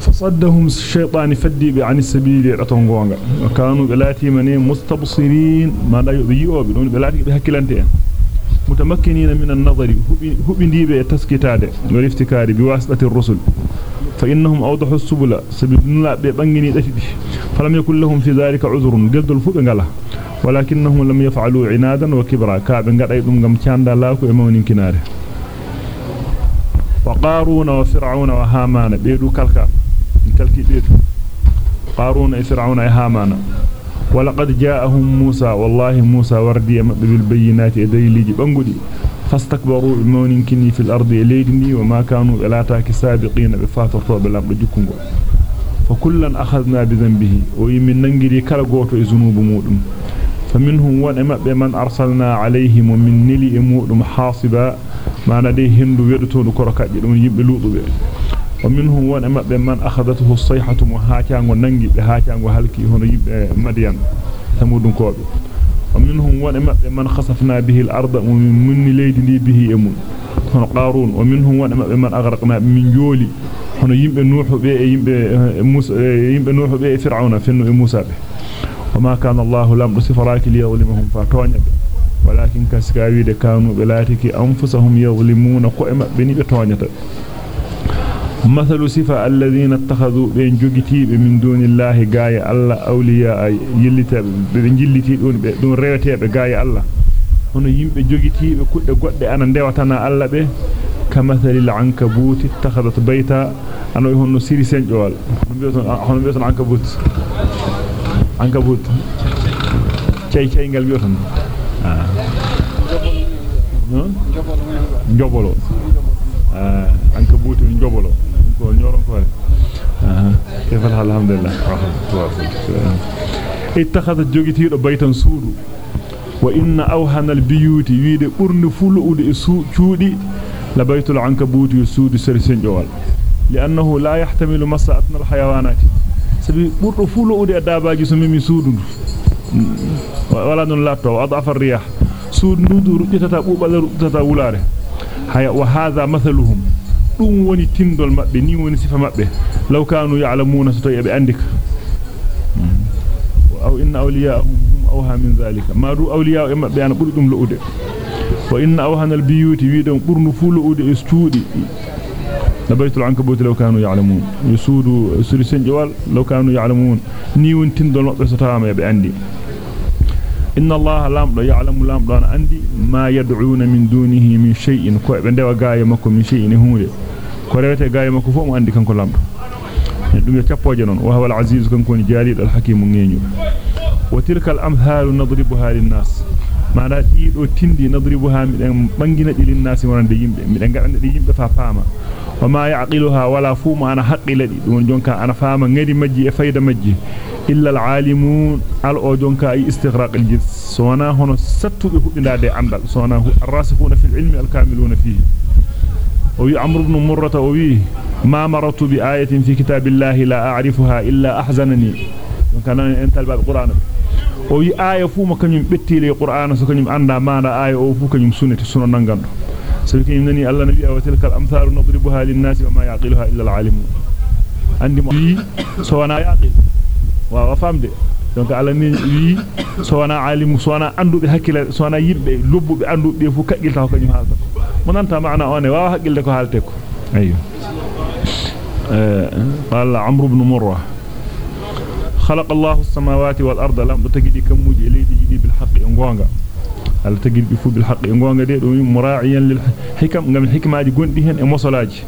فصدهم الشيطان فدي عن السبيل رتون غونغا. وكانوا بلاتي من مستبصرين ما لا يضيئوا بدون بلاتي بهكلانتين متمكنين من النظر. هبنديبه تسكيتاده والافتكار بواسطة الرسل. فإنهم أوضحوا السبل. سبيل لا ببنغني دفدي فلم يكن لهم في ذلك عذر. جلد الفوق غلا. ولكنهم لم يفعلوا عنادا وكبرا. كاب غداي دum gam cianda la ko e mawnin kinare وقارون وفرعون وهامان. بيدو كالكا. من كالكي بيدو. قارون وفرعون وهامان ولقد جاءهم موسى. والله موسى وردي بالبينات دليل بانغودي فاستكبروا بمون كني في الأرض ليدني وما كانوا إلاتاك سابقين بفاتر بلام جكونغو فكلا أخذنا بذنبه. ويمن نغري كلا غوتو ذنوب مودum فمنهم مبه من أرسلنا عليهم. ومن نلي مودum حاصبا. Maana de hendu wedotodo korokaaje dum yimbe luudube o minhum won e mabbe man akhadathhu as-sayhatu mu haacaango nangi be haacaango halki hono yimbe madyan samudun koobe o minhum won e mabbe man khasafna bihi al-ardha min leydi ndi bihi emun hono qarun o minhum won e mabbe man aghraqna min joli hono yimbe nuhu be e yimbe musa yimbe nuhu be e fir'auna fenno e musa be وما كان الله لم يصفراك ليظلمهم فتونيا ولكن كسكاويد كانوا بلاتك أنفسهم يظلمون قائمة بني بتوانيتا مثل صفة الذين اتخذوا بين جوجتي من دون الله غاية الله أولياء يلتا بين جلتي دون ريوتي بغاية الله hono yimbe jogitiibe kudde godde ana ndewatana alla be kamathali al-ankabut ittakhadhat bayta ano honno siri senjowal hono biyoton hono biyoton ankabut ankabut cey cey biyoton njobolo. Ah anka buuti njobolo. Ko nyoron ko. كيف الحال الحمد لله اتخذت جوجيتيدو بيتا سودو وإن أوهن البيوت ويد برن فلؤد سودي لبيت العنكبوت يسود سرسن جوال لأنه لا يحتمل مساءتنا الحيوانات سبي برن فلؤد أداباجي سميمي سودو ولا نون لاتو أضعف الرياح سود نودو رجتتا بوبال رجتتا ولاره هيا وهذا مثلهم dum woni tindol mabbe ni woni sifa mabbe law kanu ya'lamuna so tawi be andika aw inna awliya'ahum hum awha min zalika ma du awliya'u mabbe ana buri dum luude wa inna awhana albiyuti widon burnu fu luude e stuudi العنكبوت لو كانوا يعلمون يسودوا سوري سنجوال لو كانوا يعلمون ني وون تندول مبbe so إن الله لا يعلم لا لا عندي ما يدعون من دونه من شيء. كو بندوا غاي مكو من شيء نهوله كوريت غاي مكو فو عندي كان كو لام. دوني تيابوجي نون. وهو العزيز كان كون جليل الحكيم نينيو. وتلك الأمثال نضربها للناس. Mana dido tindi nadribuha miden bangina di lin-nas wonande yimbe miden gadande di yimbe fa faama wa ma ya'qiluha wala fu ma ana haqqiladi dum jonka ana faama ngadi majji e fayda majji illa al-alimun al o jonka ay istighraq al-jins sona hono sattube hubbindade andal sona ar-rasifuna fil ilmi al-kamiluna fihi o wi amr ibn murrata o wi ma maratu bi ayatin fi kitabillahi la a'rifuha illa ahzanani jonka nan en talba al-qur'an o wi aya fu mo kanyum bettile qur'ana so kanyum anda maana aya o fu kanyum sunnati suno nangando sabi kanyum nani allah nabi wa tilka al-amthalu nadribuha lin-nasi wa ma yaqiluha illa al-alimun andi mo so wana yaqil wa famde donc ala ni wi so wana alimu so wana andube hakkile so wana yibbe lobbube andube fu kaggilta ko kanyum halta mo nanta maana one wa hakkilde ko halte ko ayyo قال عمرو بن مره خلق الله السماوات والأرض. لم تجدي كموجي ليدي جدي بالحق غونغا هل تجدي فو بالحق غونغا دي؟ مراعيا للحكم غام الحكمة دي غوندي هن مصلاجي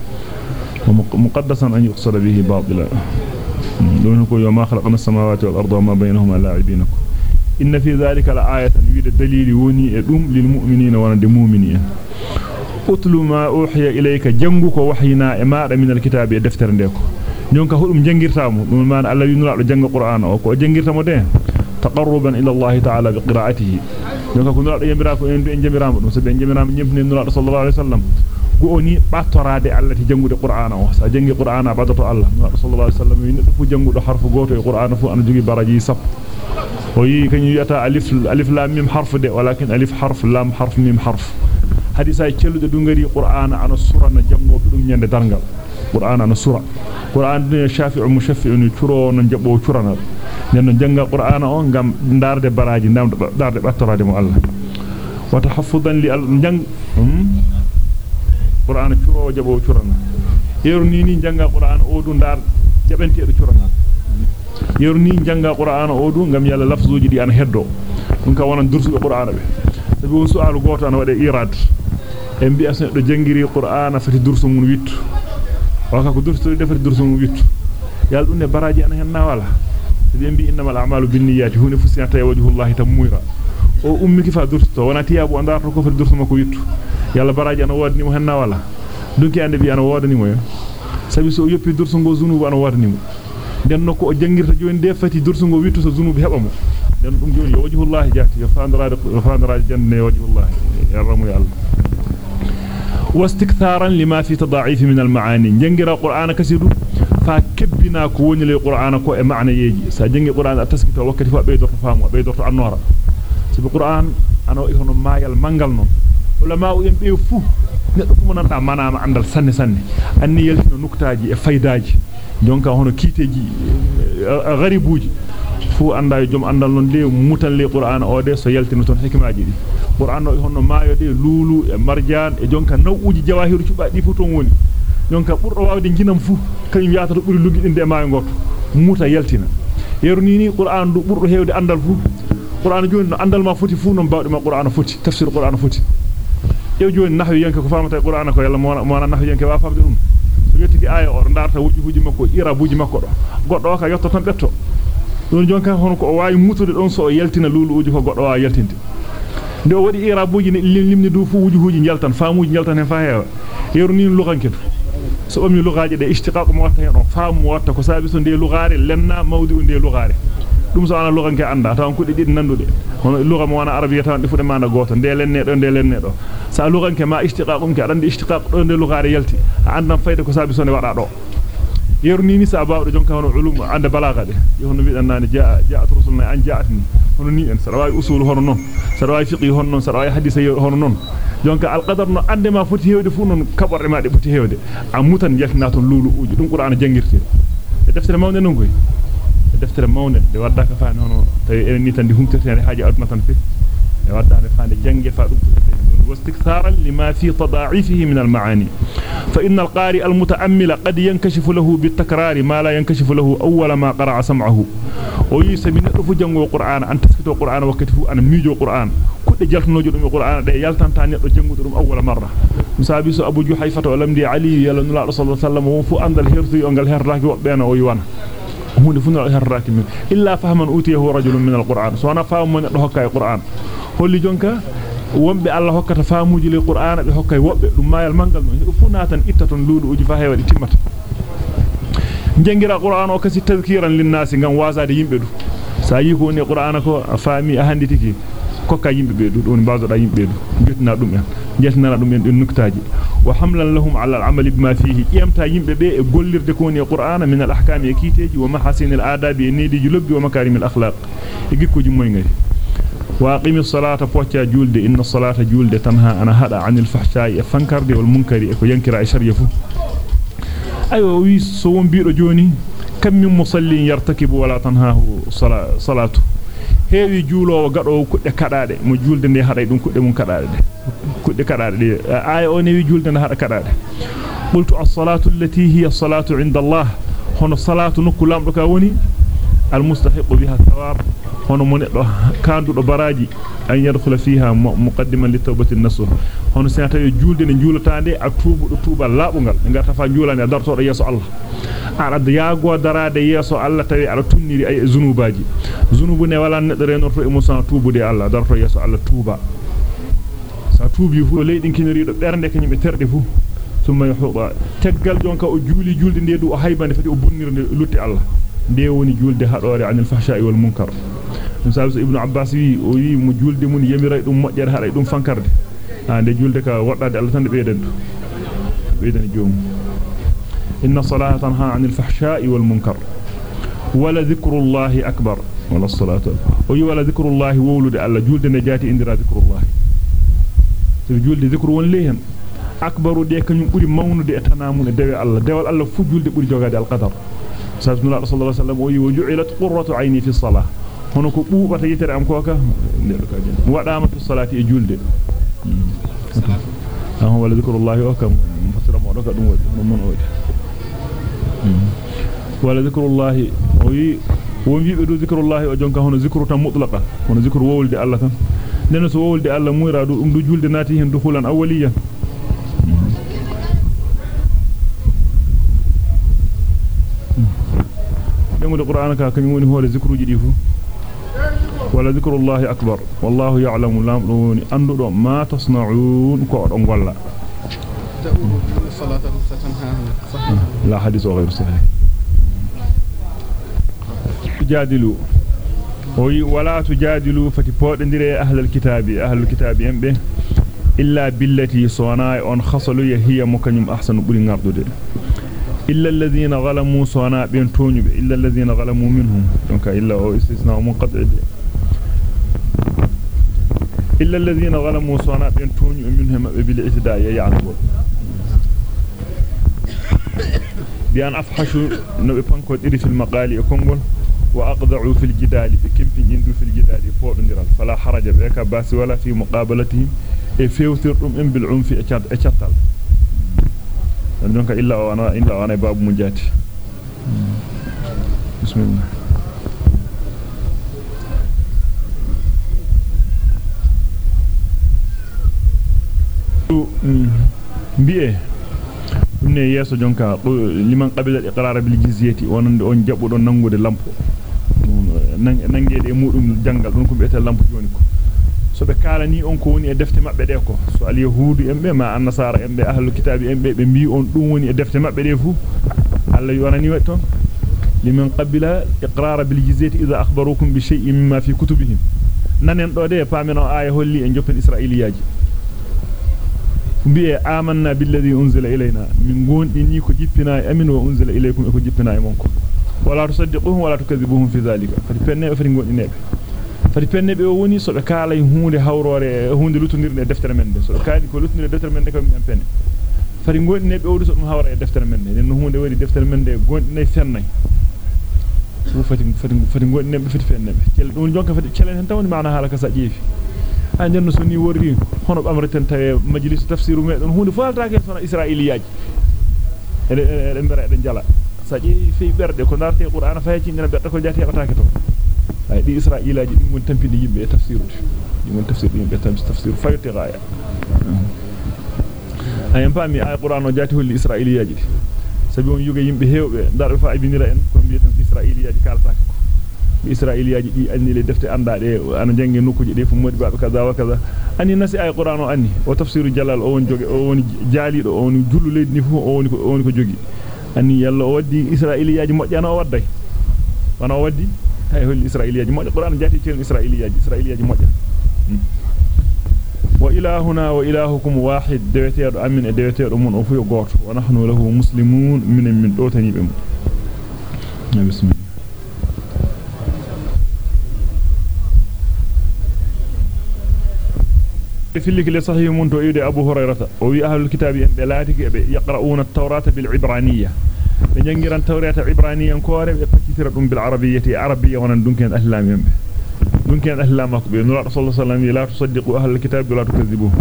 ومقدسا أن يقصد به باطلا. كو يوم خلقنا السماوات والأرض وما بينهما لاعبين. إن في ذلك لآية يريد الدليل وني ادوم للمؤمنين ونند مؤمنين. اتل ما أوحي إليك جنغو وحينا ما من الكتاب دفتر ndeko ko jangirtamo de taqarruban ila Allah ta'ala bi qira'atihi jonka ko nura do yambira ko en du en jamirama dum so be jamirama nyempne nura sallallahu alaihi wasallam go oni battorade Allah ti jangude qur'an o sa jangi qur'an badato Allah nura sallallahu alaihi wasallam wi fu jangudo harfu goto e qur'an fu ana jogi baraji sap o yi kanyu yata alif alif lam mim harf de walakin alif harf lam harf mim harf hadisa cellude du ngari qur'an ana surana jangobe dum nyande dargal qur'an ana sura qur'an ne shafi'u mushaffi'un curo non jabbo curana nen janga qur'an on ngam darde baraji ndam darde battorade mo Allah wa tahaffudan li jang qur'an curo jabbo curana yeru ni ni janga qur'an o du dar jabenti e curana yeru ni janga qur'an o du ngam yalla lafzuji di an heddo dum ka wonan dursu qur'an be sabi won su'alu goto an wade irad en bi asne do jangiri qur'ana fati dursu mun wittu waka ko dursu defati dursu mun wittu yal dunne baraji an hen na wala sabi en bi innamal a'malu binniyati hunu fusiyata wajhullahi tamura o ummi kifa dursu to wana tiyabu andarto ko fati dursu mako wittu yalla baraji an wadni mo hen na wala dunki ande bi an wodani mo sabi so yoppi dursu go zunubu an wadani mo den nokko o jangirta joni defati dursu go wittu so zunubu heba mo den dum joni wajhullahi jati yo fandraade fandraade janne wajhullahi ya واستكثارا لما في تضاعيف من المعاني. جنجر القرآن كسير فكبنا كون للقرآن كو معنى يجي. سجنجي القرآن التسكت وقت فبيدور فهم وبيدور النور سبي القرآن أنا إخوان ما يلمنغل نون علماء ينبئ فو. fu monanta manama andal sanne sanne anni yeltino nuktaaji e faydaaji jonka hono kiiteji garibuji fu anda jom andal non de mutan le qur'an o de so yaltino ton hikmaaji qur'an o honno de lulu e marjan e jonka nawuji jawahiru cuba di fu ton woni jonka burdo wawde ginam fu kanyum yaata to buri lugidinde e maayo goto muta yaltina yeru ni qur'an du burdo hewde andal fu qur'an joni no andal ma foti fu non bawde ma qur'an foti tafsir qur'an foti ew joni nahwi yanke ko famata qur'an ko yalla mo mo nahwi yanke wa famde dum so yettiki aya o ndarta wujuhuji makko irabuji makko do goddo ka yotto tan betto don jonka hono ko o waawi mutude don so yaltina luluuji ko goddo waa yaltinde nde o wadi irabuji limni du fu wujuhuji jaltan faamuji jaltan hen fa heewa yeru ni luganke so bami lugaaji de ishtiqaq mo watta hen on faamu watta ko sabi so de lugaare lenna mawdi de lugaare dum so ana luganke anda taw kudde didi nandude hono luga mo wana arabiya tan difude manda goto de lenne do de lenne do sa luganke ma ishtiqaqum ke adande ishtiqaq do de lugaare yalti andam fayde ko sabi so ne wada do yerni ni sa baawdo jonka hono ulum anda balagha de hono bidan nani jaa jaat rusulna an jaatni hono ni en sara way usul hono non sara way fiqi hono non sara way hadith hono non jonka alqadar no ande ma foti hewde fu non kaborde ma de foti hewde amutan yaltina ton lulu uji dum qur'an jangirte e deftere mawne non koy e deftere mawne de wadda ka faani hono tawi enen ni tan di humtirtene haaji aduna tan fi e wadda ne faande jange fa dum واستكثارا لما في تضاعفه من المعاني. فإن القارئ المتأمل قد ينكشف له بالتكرار ما لا ينكشف له أول ما قرأ سمعه. ويسمي نفو جنغو القرآن أن تسكتو القرآن وكتفو أن ميجو القرآن. كل جلتنوجو دم القرآن دي يلتنتان يدو جنغو دم أول مرة. مسابيس أبو جحيفة ولم دي علي يلا نلا رسول الله صلى الله عليه وسلم وفو أندل هيرثي أنجل هيرراكي وقبينا ويوانا. hunde fu no herraaki min illa fahman utiyahu rajulun min alquran so wana faamu ne wombe Allah hokkata faamuji le Qur'ana be hokkay wobbe dum mayal mangal non fu natan ittaton luudu uji fa heewadi timmata jengira Qur'an o kasi tazkiran linnasi ngam wasade yimbe du sa yi ko ni Qur'ana ko faami a handitiki kokka yimbe be du don baazoda yimbe du jettina dum en jettina dum en den nuktaaji wa hamlan lahum ala al-amali bima fihi qiyamta yimbe be e gollirde ko ni Qur'ana min al-ahkam e kiteji wa mahasin al-adabi e needi lobbi wa makarim al-akhlaq e gikkuji moy ngari واقم الصلاه فوتيا جولد ان الصلاه جولد تنهى أنا هدا عن الفحشاء فانكرد والمنكر اكو ينكر اي شر يفو ايوا وي سو بيدو جوني كم من مصلي يرتكب ولا تنهاه صلاته gadowo kudde kadaade mo julde nde haday dum kudde mun kadaade de kudde kadaade de ay o newi julde nde hada kadaade qultu as-salatu allati hiya as-salatu 'inda Allah hono salatu nokku lamdo ka woni المستحق بها الثواب. هون من كان دو براجي أن يدخل فيها مقدما للتوبه النصوح هون سنتا جول دي نجول تاندي اك توب دو توبا لابغال غارتا فا جولاني دارتو دو يسو الله. أراد ياغو دراده يسو الله تاوي على تنيري أي زنوباجي. زنوب ني ولا ندرن تو موسى توبو دي الله. دارتو يسو الله توبا سا توبي هو ليدين كينريدو بيرنده كنيبي تردي فو. ثم يحوبا تغال جونكا أو جولي جولدي ندو حيبان فدي أو بونير لوتي الله. Nde woni julde hadore anil fahsha'i wal munkar musabisu ibnu abbas wi o wi mo julde mun yemiray dum mojjere haray dum fankarde ha de julde ka waddade Allah tan beeden beeden joom inna salata tanha anil fahsha'i wal munkar wala dhikrullahi akbar wala salatu o wi wala dhikrullahi wawlude Allah julde ne jati indira dhikrullahi so julde dhikru won lehen akbaru de kanyum buri mawnude e tanamun e dewe Allah dewal Allah fu julde buri jogade al qadar صلى الله عليه وسلم وجعلت قرة عيني في الصلاة. هناك قوة يتر أمكوك وقام في الصلاة الجلد أهو ولذكر الله أكم مفسر مورك من أوجه ولذكر الله وي ومي بدو ذكر الله وجنك هنا ذكر مطلقة. هنا ذكر وولد الله لأنه سوولد الله ميرا دو جلد ناتيهن دخولا أوليا يمد قرآنك كميون هو لذكر جديه ولا ذكر الله أكبر. والله يعلم لا مرون أنه ما تصنعون. كورم ولا. لا حديث غير صحيح تجادلوا. وي ولا تجادلوا. فتبود ندري أهل الكتاب. أهل الكتاب ينبه إلا بالتي صناي أن خصلوا. هي مكنم أحسن بلين عبدو دي إلا الذين ظلموا صنع بين تونيب إلا الذين ظلموا منهم. دونك إلا أو استثناء منقطع إلا الذين ظلموا صنع بين تونيب منهم بالاعتداء يعني بأن أفحشوا نبي بانكو إري في المقال يكونغول وأقضعوا في الجدال. بكمبين يندو في الجدال. فوق نيرال فلا حرج بك. بأس ولا في مقابلتهم. فيوثرهم إن بالعنف أشتال donc illa o ana illa ana babu mun jati bismillah bi'e ne yeso jonka liman qabila al-iqrar bil jizyati wonande on jabbudo nangude lampo nangede e mudum jangal don ko bi'ete lampo joni ko so be kalani on ko woni e defte mabbe de ko so al yahudu embe ma an nasara embe ahlul kitabi embe be bi on dum woni e defte mabbe de fu alla yonani wa ton liman qabila iqrar bil jizyati idha akhbarukum bi shay'in mimma fi kutubihim nanen do de pameno aya holli e joppen israiliyaji bi'e amanna billadhi unzila ilayna min gondini ko jippina e amin wa unzila ilaykum e ko jippina e monko wala tusaddiquhum wala tukadhibuhum fi dhalika fati penne e fati gondinebe fati penne be woni so be kala hunde hawrore hunde lutondirde deftere men de so kaali ko lutondirde deftere men de ko mi penne fati gondine be wodi so dum hawra e deftere men de no hunde wari deftere men de gondinay fennay so fati fati fati gondine be fati penne be cel dum jonka fati celen hen tawni maana hala ka sa jeefi ha jenno so ni worri hono bamreten tawe majlis tafsiru medon hunde faltaake sona israiliyaji ede ede mbere ede jala sa jeefi fi berde ko narte qur'ana fayci dina bedda ko jati hebataake to ay di israilaaji dum won tampinde yimbe e tafsirude dum won tafsir yimbe tam tafsir fayote gaaya ay pami ay qur'an o jati holli israiliyaaji sabi on yuga yimbe hewbe darbe fa ibinira en ko biyetam israiliyaaji kaltaake ko israiliyaaji di anni le defte andade ana jangi nokkuji de fu modi baabe kaza wa kaza anni nasi ay qur'an o anni o tafsiru jalal o won joge o woni jaalido o woni jullu leydi ni fu o woni ko o woni ko jogi anni yalla o waddi israiliyaaji mojjana o wadday wana o waddi هاي هول الإسرائيلية جمود القرآن جاتي تيل الإسرائيلية إسرائيلية جمود وإلى هنا وإلهكم واحد. دوتير أمن دوتير أمون. أفو يقار ونحن له مسلمون من من أوتني بهم بسم الله. فيلك اللي صحيح من تؤيد أبو هريرة. وفي أهل الكتاب أن بلاتك يقرؤون التوراة بالعبرانية. Be pakitira dum bil arabiyyati arabiyya wonan dunken ahlam yambe dunken ahlam ko be nura sallallahu alaihi wasallam la tusaddiqu ahlul kitab la tukazzibuhu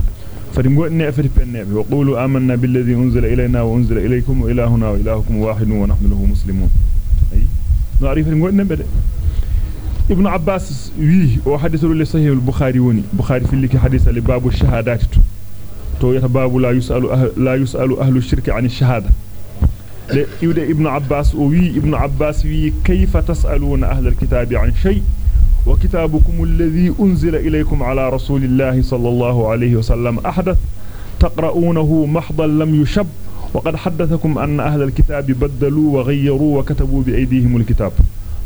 fadi ngodne fadi pennebe wa qulu amanna billadhi unzila ilayna wa unzila ilaykum wa ilahuna wa ilahukum wahidun wa nahnu lahu muslimun ay no ari fadi ngodne be de ibn abbas wi o hadithu li sahih al-bukhari woni bukhari fi liki hadith li babu shahadat to yata babu la yusalu la yusalu ahlu shirki an يود ابن عباس وي ابن عباس وي كيف تسألون أهل الكتاب عن شيء؟ وكتابكم الذي أنزل إليكم على رسول الله صلى الله عليه وسلم أحدث تقرؤونه محضا لم يشب وقد حدثكم أن أهل الكتاب بدلوا وغيروا وكتبوا بأيديهم الكتاب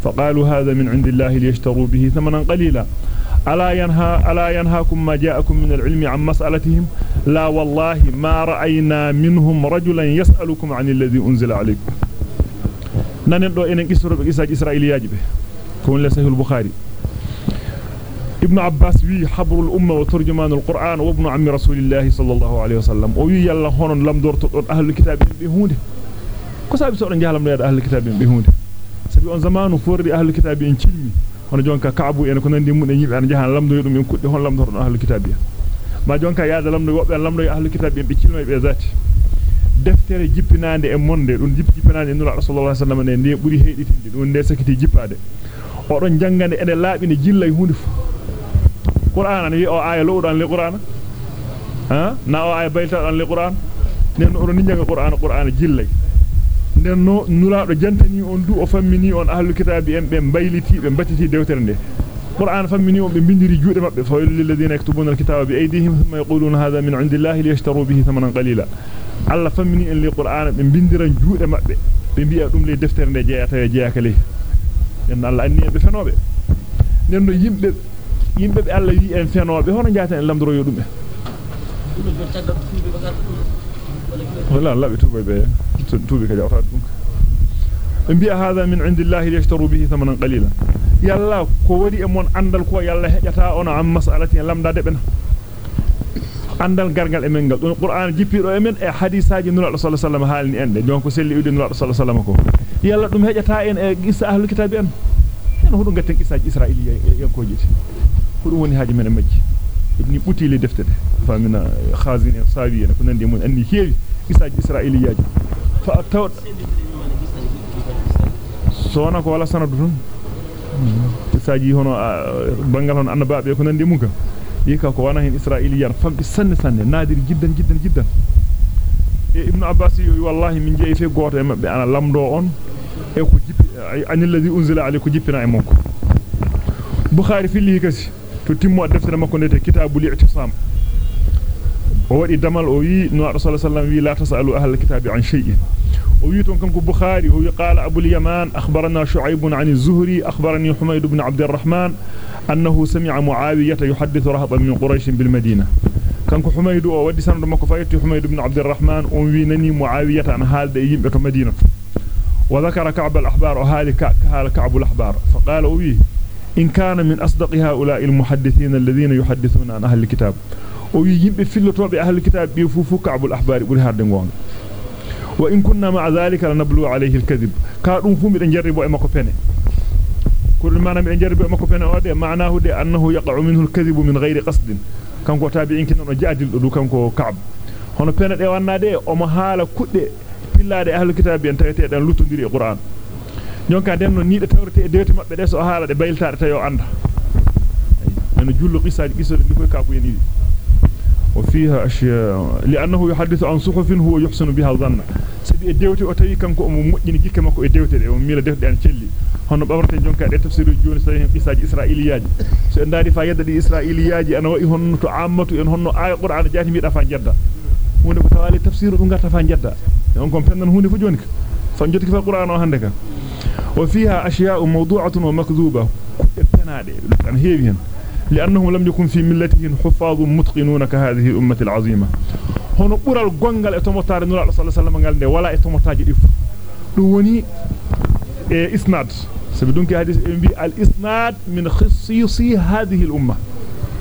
فقالوا هذا من عند الله ليشتروا به ثمنا قليلا. ألا ينها ألا ينهاكم ما جاءكم من العلم عن مسألتهم؟ لا والله ما رأينا منهم رجلا يسألكم عن الذي أنزل عليكم. ننظر إن إسر إسرائيل يجب كون لسه البخاري. ابن عباس وي حبر الأمة وترجمان القرآن وابن عم رسول الله صلى الله عليه وسلم. ويا الله هون لم دور أهل الكتاب بهود كسب سؤال جهل من أهل الكتاب بهود سبي أن زمان فور أهل الكتاب إن hono jonka kaabu en ko nandi mun e yibe an jahan lamdo dum en kudde hon lamdo don ahlul kitab ma jonka yaada lamdo wobbe lamdo ahlul kitab be cilmay be zati deftere jippinaande e monde dum jippinaande nura rasulullah sallallahu alaihi wasallam ne buri heeditinde dum ne sakiti jippade o don jangande ede laabine jillay hunde fu qur'an ni o aya lowdan li qur'an ha na o aya bayta dan li qur'an nen o ni janga qur'an qur'an jillay nden no nulaado jantani on du o fammini on ahlul kitabi en be bayliti be batiti dewtere nde qur'an fammini on be bindiri juude mabbe fa lil ladina yaktubuna alkitaba bi aydihim thumma yaquluna hadha min indillahi liyashtaru bihi thamanan qalila alla fammini en li qur'an be bindiran juude mabbe be bi'a dum le deftere nde jeeyata e en alla anni be fenobe nden no yimbe yimbe be alla wi en fenobe hono jaata en lamdoro yo dum e ka jawta dum be bi'a hada min indillahi liyashtaru bihi thamanan qalila yalla ko wadi e mon andal ko yalla hejata on am mas'alati lamda de ben andal gargal e men gal don qur'an jippido e men e hadisaaji nula sallallahu alaihi wasallam halni ende donc selli ude nula sallallahu alaihi wasallam ko yalla dum hejata en e gissa ahlul kitab en en hudum gatten qissaaji israiliya en ko jiti hudum woni haaji men e majji ibni butili deftede famina khazin en sawi en ko nandi mun anni heewi qissaaji israiliyaaji fa taw sona ko wala sanadu dum qissaaji hono bangal hono annabaabe ko nandi mun ka yika ko wana hen israiliyan fambi sanne sanne nadir jiddan jiddan jiddan e ibnu abbas wallahi min jeey fe goto e mabbe ana lamdo on e ko jippi anil ladhi unzila alaykum jippina e monko bukhari filli kasi to timmo deftere makko ndete kitabul i'tisam wadi damal o wi no rasul sallallahu wi la tasalu ahlal kitabi an shay'in o wi ton kanko bukhari o wi qala abul yaman akhbarana shu'aib an az-zuhri akhbarani humayd ibn abd الرحمن muawiyah yuhaddithu rahban min quraish bil madinah kanko humaydu o waddi sanado makko fayti humaydu ibn abdurrahman on wi nani muawiyata an haalde yimbe to madina wa dhakara ka'b al-ahbar halika hal ka'b al-ahbar fa qala wi in kana min asdaqi ha'ula'i al-muhaddithin alladhina yuhaddithuna an ahli al-kitab o wi yimbe fillotobe ahli al-kitab bi fu fu ka'b al-ahbar buri harde gonga wa in kunna ma'a dhalika lanablu alayhi al-kadhib ka dum fu mi de jarribo e makko pene كل ما نمي نجرب مكو بين أودي معناه دي أنه يقع منه الكذب من غير قصد kanko tabi'in kin no jaadil do kanko ka'b hono pena de wannade o mo haala kudde pillade ahlu kitabi en tawete dan lutondiri e qur'an jonka den no niide tawrete e dewte mabbe de so haala de bayltaade tayo anda ay jullu qisaaji qisode ni koy kaabu yeni وفيها أشياء. لأنه يحدث عن صحف هو يحسن بها ظن سبي الدوتي أتي كان كو مؤمن جي كما كو الدوتي دي. وميلا دوتي أن تشلي هنو بابرت جونكا دي تفسير جون سيهم إساج جي إسرائيلياج سيهم داري فايدة دي إسرائيلياج أنا وإي هنو تعامة إن هنو آي قرآن جاتي ميت أفان جدا هنو بتوالي تفسير أنغر تفان جدا ينكم فنن هنو فجونك. فنجد كفا قرآن وهندك. وفيها أشياء موضوعة ومكذوبة. كل التنادي. لأن هي لأنهم لم يكن في ملتهم حفاظ متقنون كهذه الأمة العظيمة. هنا برا الغنغل إتموتار نور صلى الله عليه وسلم قال ولا اتموتاجي دي دوني إسناد. سبدونك حديث بي الإسناد من خصيصي هذه الأمة.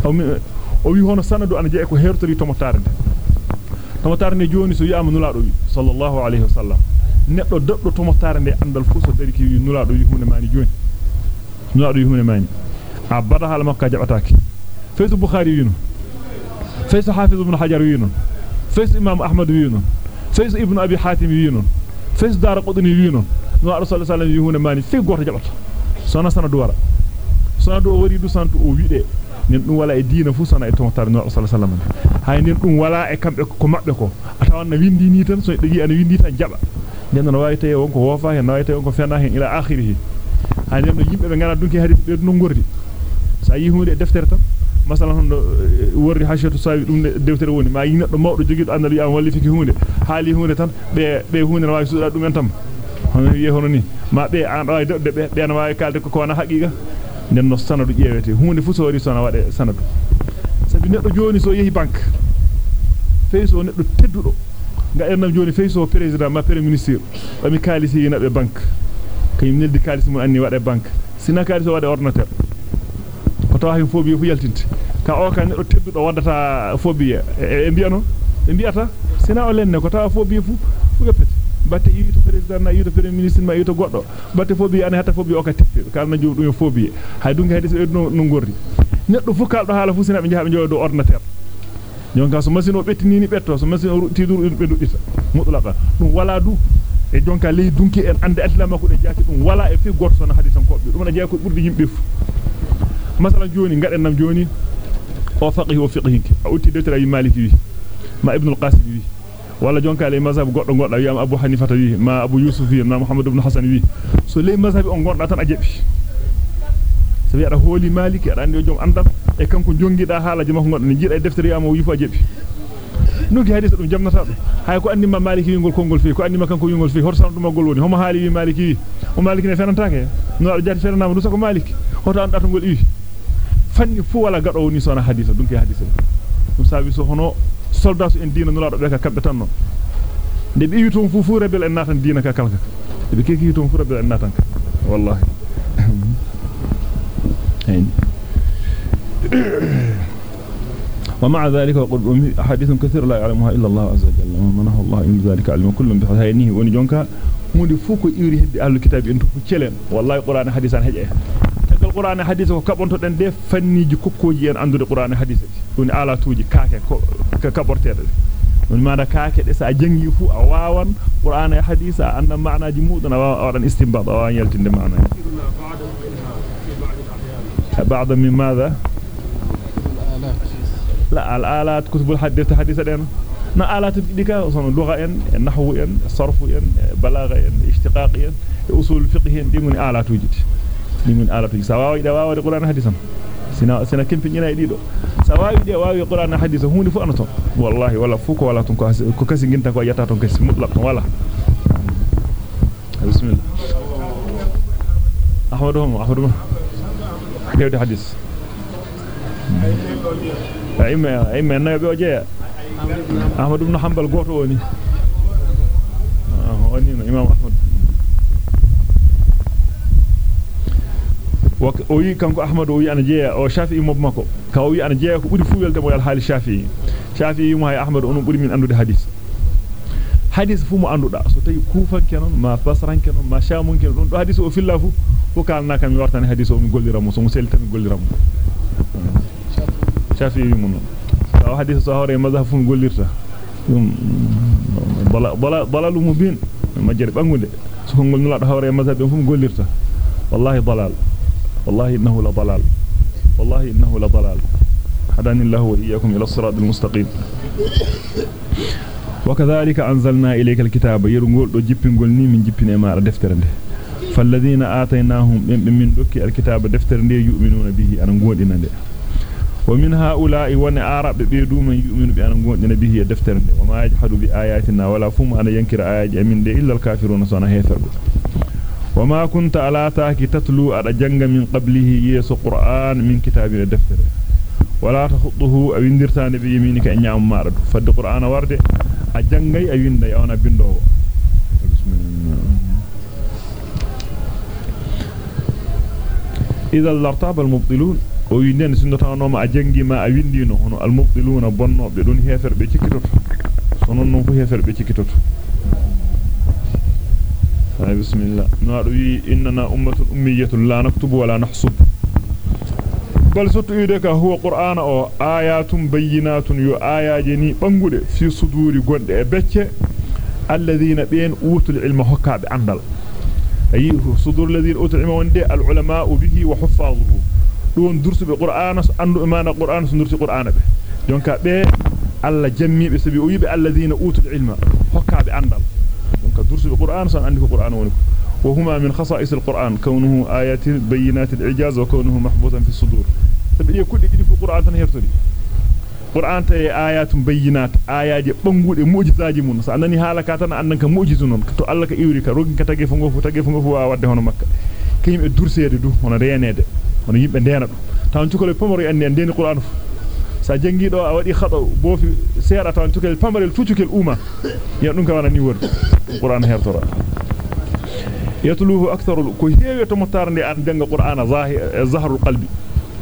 أو من وي هنا سند أنا جاي كو هيرتري تومتار تومتار ني جوني سو يام نولادو صلى الله عليه وسلم. neddo doddo tomotare de andal fu so dari ki nulaado yi hunde mani joni nulaado yi hunde mani hal makka jabataaki faysu bukhari yino faysu hafiz ibn hajar yino faysu imam ahmad yino faysu ibn abi hatim yino faysu dar qudni yino no rasul sallallahu alaihi wasallam yihuna mani fi goto jabata sona sana duwara sona do wari du santu o wide nen dum wala e diina fu sona e tomotar no sallallahu alaihi wasallam hay nen dum wala e kambe ko mabbe ko atawan na windi ni tan so degi ana windi tan jaba nen no wayte wonko wofa hen no wayte wonko fena hen ila akhirih hay no yimbe be ngana dunki hadith be no ngordi sa yihunde deftere tan masalan hono worri hashatu sawi dum deftere woni ma yi neddo mawdo jogido andal yi am walli fiki hunde haali hunde tan be be hunde no wawi suuda dum en tam hono wiye hono ni ma be an ay dodde be be no wawi kalde ko kona haqiqa den no sanadu ƴewete hunde fu so wari sona wade sanadu sabi neddo joni so yehi banque feyso neddo teddudo ga ernam joni feyso president ma premier ministre bami kalisi yina be banque kayum neldi kalisi mun anni wade banque sina kalisi wade ordinateur ko tawa hen fobi fu yaltinte ka o ka neddo teddudo wadata fobi e mbiyano e mbiyata sina o lenne ko tawa fobi fu fu gepete batte yito president na yito premier ministre ma yito goddo batte fobi ana hata fobi o ka teffe kalna joom dum fobi hay dunga hedi so no no gordi neddo fu kaldo hala fu sina be jahabe jodo do ordinateur jonka so machine o bettini ni betto so machine o rutti dur be duddita mutlaqa dum wala du e jonka ley dunki en ande atlama ko de jaati dum wala e fi goto sona hadisan ko dum na jeey ko burdi yimbe fu o faqih o fiqhinki a utti detara yi maliki wi ma ibn al-qasim wi wala jonka le mazhab goddo godda wi am abu hanifa wi ma abu yusuf wi ma muhammad ibn hasan wi so le mazhab on gonda tan a jebi so wi ada holi maliki ada andi jom andal e kanko jongida haalaji makko goddo ni jida e deftere am o wi fu a jebi nugi hadith dum jamnata dum hay ko andi ma maliki wi gol kongol fi ko andi ma kanko wi gol fi hoto san dum gol woni homo haali wi maliki wi o maliki ne fenantake no ado jati fenanama du sako maliki hoto anda to gol wi fanni fu wala gado woni sona hadith dum ke hadith dum sabi so hono soldat en diina nulaado be ka kambe tan non de bi witum fu fu rebel en natan diina ka kalka de keki witum fu rebel en natan ka wallahi hein ومع ذلك وقد حديث كثير لا يعلمها إلا الله عز وجل ومنه الله إن ذلك علم كل بحثينه وني جونكا مودي فوكو يوري هدي أهل الكتاب انتو كيلن والله قرآن حديثان هجأ tagal qur'an hadith ko kabonto den de fanniji kokkoji en andude qur'an hadith doni ala tuuji kaake ko kabortede don maada kaake de sa jangi fu a wawan qur'an e hadith a anda maanaji mudun a wadan istinbat a wawan yaltinde maana بعض من ماذا لا الآلات كتب الحديث حديث دينا نا آلات ديكا صنع لغة ان نحو ان صرف ان بلاغة ان اشتقاق ان اصول الفقه ان دي من آلات وجد من آلات sawawi da wawade Qur'an hadisan sina sina kempinina e dido sa wawi de wawi qur'an hadith hunde fu anaton wallahi wala fu ko wala ton ko kasi ginta ko yata ton kasi mutlaq wala bismillah ahmaduhum ahmaduhum hewde hadith ayma ayma nayo be jeya ahmad ibn hanbal goto woni ah woni imam ahmad kanko ahmad o wi ana jeya o shafi'i mob mako ka o wi ana jeya ko buri fu welde mo yal hali shafi'i shafi'i mo hay ahmad on buri min andude hadith hadith fu mo anduda so tawi kufan kenon ma basran kenon ma shamun kenon don do hadith o filla fu ko kalna kam mi wartani hadith o mi golliramo so mo selta mi golliramo shafi'i mo non taw hadith so hawre mazhab fu gollirta dum bala bala dalalu mubin majjere bangude so ngol nula do hawre mazhab fu gollirta wallahi dalal والله إنه لضلال. والله إنه لضلال. هداني الله وإياكم إلى الصراط المستقيم. وكذلك أنزلنا إليك الكتاب. يرغول دو جيبينغول ني من جيبين ما دفتر نده فالذين آتيناهم من دوك الكتاب دفتر نده يؤمنون به. أنا غودينا نده ومن هؤلاء ون عرب بيدو من يؤمن بأن غودينا به دفتر نده وما يجحد بآياتنا ولا فهم أنا ينكر آيات من إلا الكافرون سنة هيفر وما كنت على تاك تتلو على جنگ من قبله يس قرآن من كتاب الدفتر ولا تخطه أو اندرتان بيمينك أن يعم مارد. فد قرآن ورد. أجنغي أو اند يوانا بندو إذا الارتاب المبطلون. o yinen sindotano ma ajangi ma a windino hono al mubtiluna bonno be don hefer be cikitoto sonon non fu hefer be cikitoto بسم الله. نادوي إننا أمة أمية لا نكتب ولا نحسب. بل ستؤيدك هو قرآن أو آيات بينات يو آيات جني بانغود في صدور غند بيتش الذين بين أوتوا العلم حكا بعندل أي صدور الذين أوتوا العلم وندي العلماء به وحفاظه. دون درس بالقرآن أنو إيمان القرآن سندرس القرآن به. دونك بي الله جميع بسبي ويبي الذين أوتوا العلم حكا بعندل دونك الدرس بالقران صار عندك قرآن ونك. وهما من خصائص القرآن كونه آيات بينات الإعجاز وكونه محفوظا في الصدور. طيب، تبي يكون دي في القرآن تنهرتني القران تي آيات بينات آيات بانغودي معجزاتي من ساناني حالك تن انك معجز نون. تو الله كيوري كا روكي كتاغي فغو فتاغي فغو وا ودي هون مكة. كيم درسيدو هون رينيد هون يبه دينا تان تشوكلي بومري اني اندي القران sa jangido a wadi khado bofi seeda tan tukel pamarel futukel uma ya dum ka wana ni wordu qur'an hertora yatluhu aktharu ko heewe to motarde an janga qur'ana zahir zahrul qalbi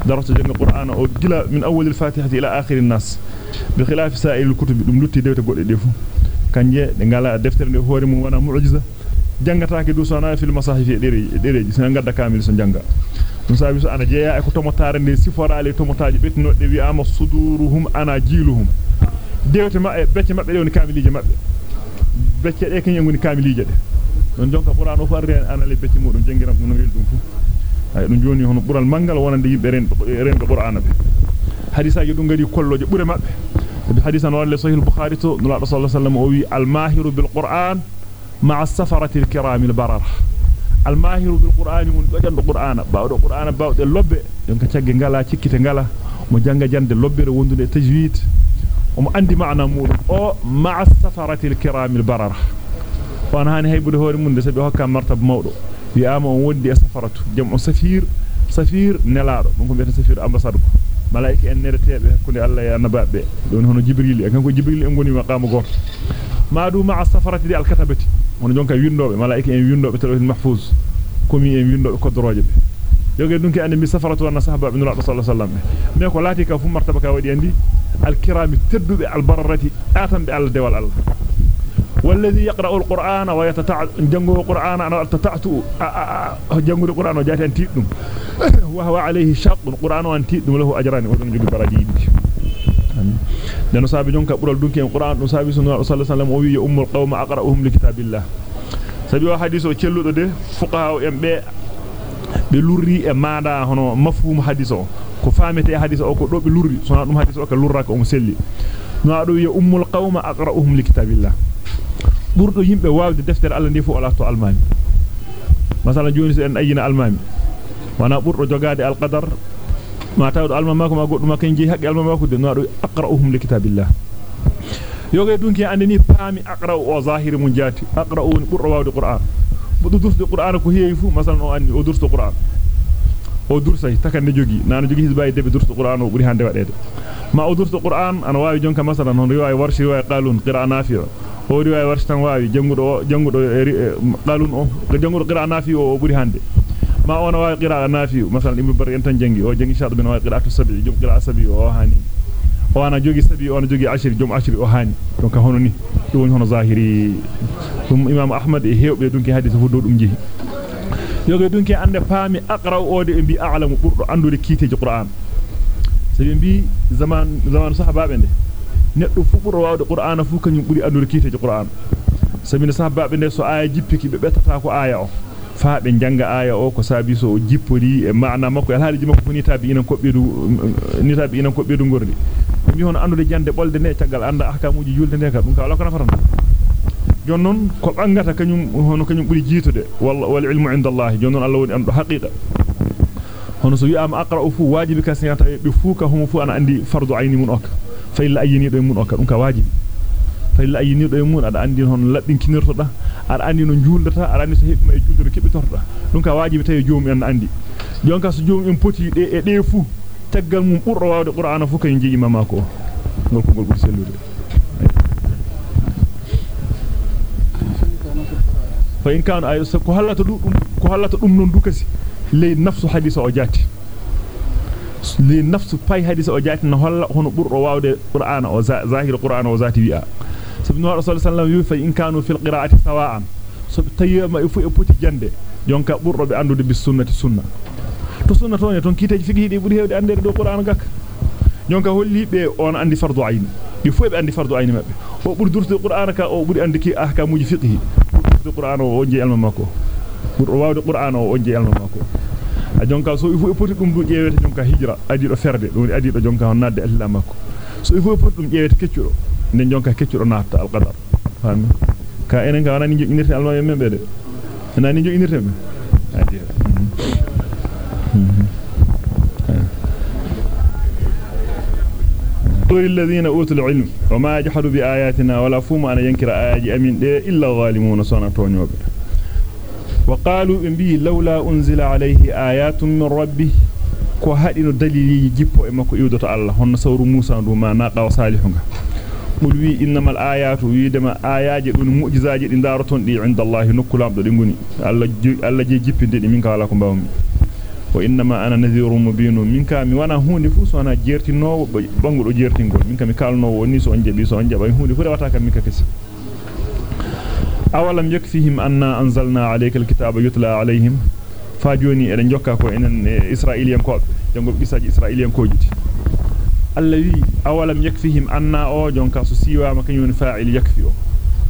o gila min awwal al-fatihah ila akhir an-nas bi khilaf sa'il al-kutub dum lutti dewte godde defu kanje de ngala deftere de hoore mum wana mu'jiza jangataake du sona fil masahif dereji dereji sen gadda kamil so janga dum sabi so ana jeeya e ko tomotare nde siforale tomotaaji bettinodde wi ama suduruhum ana jiluhum dewte mabbe becce mabbe de woni kamilije mabbe becce de kany ngoni kamilije de non jonka qur'an o farre ana le becce mudum jengiram no wel dum fu ay dum joni hono bural mangal wonande yimbe ren ren be qur'an be hadisaaji dum ngari kolloje bure mabbe bi hadisan wala sahih al-bukhari to nula sallallahu alaihi wasallam o wi al-mahiru bil qur'an ma'a as-safarati al-kiram al-barara الماهر بالقران من كتب القران باو القران باو دي لوبي دونك تاغي غالا تشيكيتا غالا مو جانغا جاند لوبي ووندو دي تجويد ومو اندي معنى مول أو مع السفره الكرام البرر وأنا هاني هيبود هوري مون دسبي هوكا مرتب مودو في ام وندي سفرته جمع سفير سفير نلارو دونك بيت سفير امباسادو ملائكه ان نرتيبه كولي الله يا نبابه دون هنا جبريل كانكو جبريل ان غوني مقام غور maadu ma'a safarati al katabati on jonka windobe malaika en windobe tawhid mahfuz komi en windobe kodroje be yoge dunki ande mi safaratu wana sahaba ibn rasul sallallahu alaihi wasallam me ko lati ka fu martaba ka wadi andi al kirami teddube al bararati atam be al dewal allah والذي يقرأ القرآن ويتتع جنگه القرآن أنا تتعت جنگه القرآن وجات أن تيدم وهو عليه شق القرآن أن تيدم له أجران ودن جوج براجي qur'an dum sabi sunna sallallahu alaihi wasallam o wi ummul qawm aqra'uhum li kitabillah sabi o hadith o celludo de fuqaha en be be lurri e maada hono mafhum hadith o ko famete hadith o ko do be lurri sona dum hadith o ka lurra ko um selli no adu ya ummul qawm aqra'uhum li kitabillah burdo yimbe wawde deftere Allah ndi fu ala to almami masala joni en ayina almami wana burdo jogade alqadar mako de no do aqra'uhum li kitabillah yoge dunki andini paami aqra'u o zahiri mun jati aqra'u ni qurra wawde qur'an budu dursu qur'an ko heewi fu masalan o anni o dursu qur'an o dursay takande jogi nana jogi hisbaay debe dursu qur'an o buri hande wadede ma o dursu qur'an ana waawi jonka masalan on riwaya warshi riwaya qalun qira'a nafi o riwaya warshi tan waawi jangudo jangudo qalun o jangudo qira'a nafi o buri hande nafi masalan ibnu bar en tan jangi o jangi shad bin waawi qira'atu sab'i jum qira'a sab'i o hani o ana jogi sab'i o ana jogi ashri jum ashri o hani donc hono ni dum woni hono zahiri dum imam ahmad e hewbe dunki hadith fu do dum jehi yoge dunki ande paami aqra ode e bi a'lamu burdo andude kiteje qur'an sabi bi zaman zaman sahababe nde neddo fu buro wawde qur'ana fu kanyum buri andude kiteje qur'an sabi sahababe nde so aya jippiki be betata ko aya o fa be janga aya o ko sabi so jippori e maana makko e haaliji makko funi tabi ina kobbedu ni tabi ina kobbedu gordi mi hono andude jande bolde ne tagal anda ahkamuji julde ne ka dum ka wala ko nafaranta jonnon ko bangata kanyum hono kanyum buri jiitude walla wal ilmu inda Allah jonnon Allah woni ando haqiqa hono so wi'ama aqra'u fu wajibi ka siyata be fu ka homo fu ana andi fardu ayni mun okka fa illa ayni do mun okka dum ka wajibi fa illa ayni do mun ada andi hono labbin kinirtoda ada andi no juuldata ada andi so hebma e juldude kibitorda dum ka wajibi tay joomu en andi jonka so joomu en poti de e de fu taggal mum burro wawde qur'ana fu kay jii imama ko ngol ko ngol buri sellude fa in kan ay ko halata dum ko halata dum non dukasi ley nafsu hadisa o jati ley nafsu pay hadisa o jati no holla hono burro wawde qur'ana o zahir qur'ana o zati wi'a alaihi fa in kanu fil qira'ati sawa'an so tayyama fu e poti jande jonka burro be andude bis sunnati sunna to sunna to ne ton kiteji figi hidi buri hewde andere do qur'an gak jonka holli be on andi fardu ayni di fu be andi fardu ayni mabbe o buri durtu qur'an ka o buri andi ki ahkamuji fiqhi durtu qur'an o onje elma makko buri wawde qur'an o onje elma makko a jonka so ifu e poti dum du ƴewete jonka hijra adi do ferde dum adi do jonka on nadde allah makko so ifu e poti dum ƴewete keccudo nden jonka keccudo natta al qadar fami ka enen ka wanani joginirte alma membe de nani joginirte be الذين أوتوا العلم وما يجحدوا بآياتنا ولا فهم أن ينكر آيات أمين إلا الظالمون صنع تونيوب وقالوا إن به لولا أنزل عليه آيات من ربه ko hadino dalili jippo e makko iwdoto Allah honno sawru Musa ndu ma naqa ayatu widama ayaje dun mu'jizaji di daroton di inda Allah nokkulam do di ngoni Allah Allah je jippinde di min ka wala ko bawmi wa innama ana nadhirun mubin minka mi wana hunde fu so ana jertinowo bangudo jertingol minka mi kalnowo woni so on jabi so on jaba hunde fu rewata kam minka kesi awalam yakfihim anna anzalna alayka alkitaba yutla alayhim fa joni eden jokka ko enen israiliyen ko jango bisaji israiliyen ko jiti allawi awalam yakfihim anna o jonka so siwa ma kanyun fa'il yakfi o